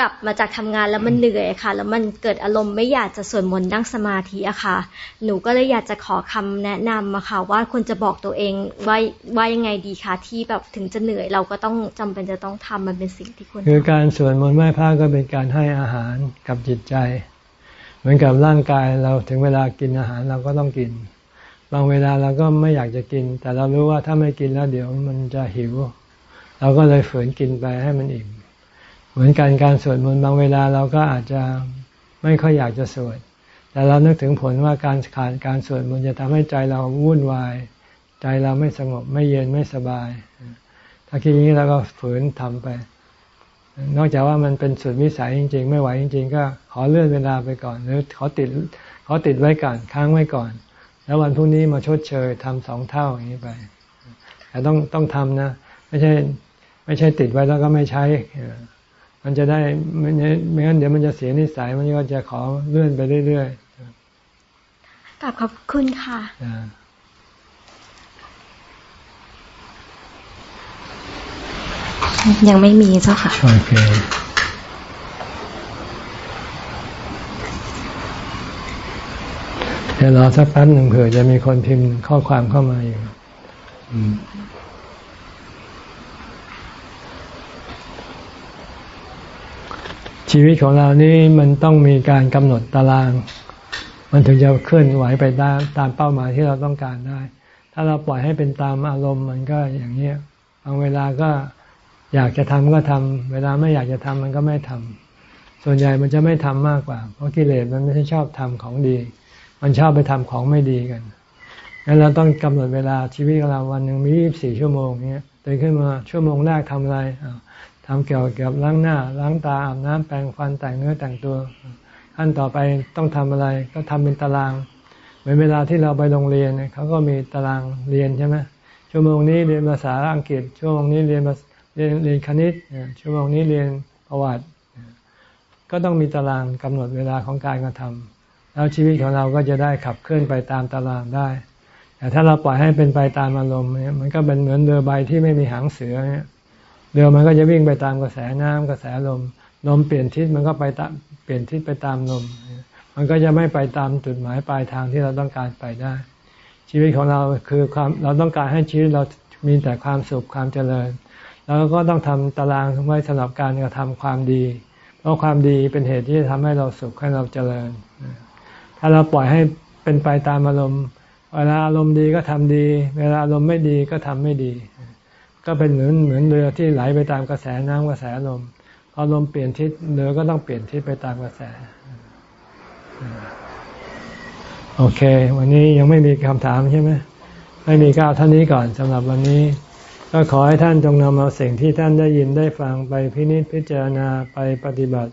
Speaker 3: กลับมาจากทำงานแล้วมันเหนื่อยค่ะ แล้วมันเกิดอารมณ์ไม่อยากจะสวดมนต์นั่งสมาธิอะค่ะ หนูก็เลยอยากจะขอคำแนะนำอะค่ะ ว่าควรจะบอกตัวเองว่าว่ายังไงดีคะที่แบบถึงจะเหนื่อยเราก็ต้องจำเป็นจะต้องทำมันเป็นสิ่งที่ควร
Speaker 1: คือการสวดมนต์ไหว้พระก็เป็นการให้อาหารกับจิตใจ เหมือนกับร่างกายเราถึงเวลากินอาหารเราก็ต้องกิน บางเวลาเราก็ไม่อยากจะกิน แต่เรารู้ว่าถ้าไม่กินแล้วเดี๋ยวมันจะหิว เราก็เลยฝืนกินไปให้มันอิ่ม เหมือนกันการสวดมนต์บางเวลาเราก็อาจจะไม่ค่อยอยากจะสวด แต่เรานึกถึงผลว่าการขาดการสวดมนต์จะทำให้ใจเราวุ่นวาย ใจเราไม่สงบไม่เย็นไม่สบาย ถ้าคิดอย่างนี้เราก็ฝืนทำไป นอกจากว่ามันเป็นสุดวิสัยจริง ๆ ไม่ไหวจริง ๆ ก็ขอเลื่อนเวลาไปก่อนหรือขอติดขอติดไว้ก่อนค้างไว้ก่อน แล้ววันพรุ่งนี้มาชดเชยทำสองเท่าอย่างนี้ไป แต่ต้องต้องทำนะ ไม่ใช่ไม่ใช่ติดไว้แล้วก็ไม่ใช้ มันจะได้ไม่ไม่งั้นเดี๋ยวมันจะเสียนิสัยมันก็จะขอเลื่อนไปเรื่อย
Speaker 3: ๆกลับขอบคุณค่ะ
Speaker 2: ยังไม่มีเจ้าค่ะโอเค
Speaker 1: เดี๋ยวรอสักแป๊บหนึ่งเผื่อจะมีคนพิมพ์ข้อความเข้ามาอยู่ชีวิตของเรานี่มันต้องมีการกำหนดตาราง มันถึงจะเคลื่อนไหวไปตามตามเป้าหมายที่เราต้องการได้ ถ้าเราปล่อยให้เป็นตามอารมณ์มันก็อย่างเนี้ยบางเวลาก็อยากจะทำก็ทำเวลาไม่อยากจะทำมันก็ไม่ทำส่วนใหญ่มันจะไม่ทำมากกว่า เพราะกิเลสมันไม่ใช่ชอบทำของดี มันชอบไปทำของไม่ดีกันงั้นเราต้องกำหนดเวลาชีวิตของเราวันหนึ่งมียี่บสี่ชั่วโมงเนี้ยตื่นขึ้นมาชั่วโมงแรกทำอะไรทำเกี่ยวกับล้างหน้า ล้างตาอาบน้ำแปรงฟันแต่งเนื้อแต่งตัวขั้นต่อไปต้องทำอะไรก็ทำเป็นตาราง เหมือนเวลาที่เราไปโรงเรียนเขาก็มีตารางเรียนใช่ไหมชั่วโมงนี้เรียนภาษาอังกฤษ ชั่วโมงนี้เรียนเรียนเรียนคณิตชั่วโมงนี้เรียนประวัติ ก็ต้องมีตารางกำหนดเวลาของการกระทำ แล้วชีวิตของเราก็จะได้ขับเคลื่อนไปตามตารางได้ แต่ถ้าเราปล่อยให้เป็นไปตามอารมณ์เนี่ยมันก็เป็นเหมือนเรือใบที่ไม่มีหางเสือเนี่ยเรือมันก็จะวิ่งไปตามกระแสน้ำกระแสลมลมเปลี่ยนทิศมันก็ไปตามเปลี่ยนทิศไปตามลม มันก็จะไม่ไปตามจุดหมายปลายทางที่เราต้องการไปได้ ชีวิตของเราคือความเราต้องการให้ชีวิตเรามีแต่ความสุขความเจริญ แล้วก็ต้องทำตารางไว้สำหรับการกระทำความดี เพราะความดีเป็นเหตุที่จะทำให้เราสุขให้เราเจริญ ถ้าเราปล่อยให้เป็นไปตามอารมณ์ เวลาอารมณ์ดีก็ทำดี เวลาอารมณ์ไม่ดีก็ทำไม่ดี ก็เป็นเหมือนเหมือนเรือที่ไหลไปตามกระแสน้ำกระแสลมพอลมเปลี่ยนทิศเรือก็ต้องเปลี่ยนทิศไปตามกระแส โอเค วันนี้ยังไม่มีคำถามใช่ไหมไม่มีก้าวท่านนี้ก่อนสำหรับวันนี้ ก็ขอให้ท่านจงนำเอาสิ่งที่ท่านได้ยินได้ฟังไปพินิจพิจารณาไปปฏิบัติ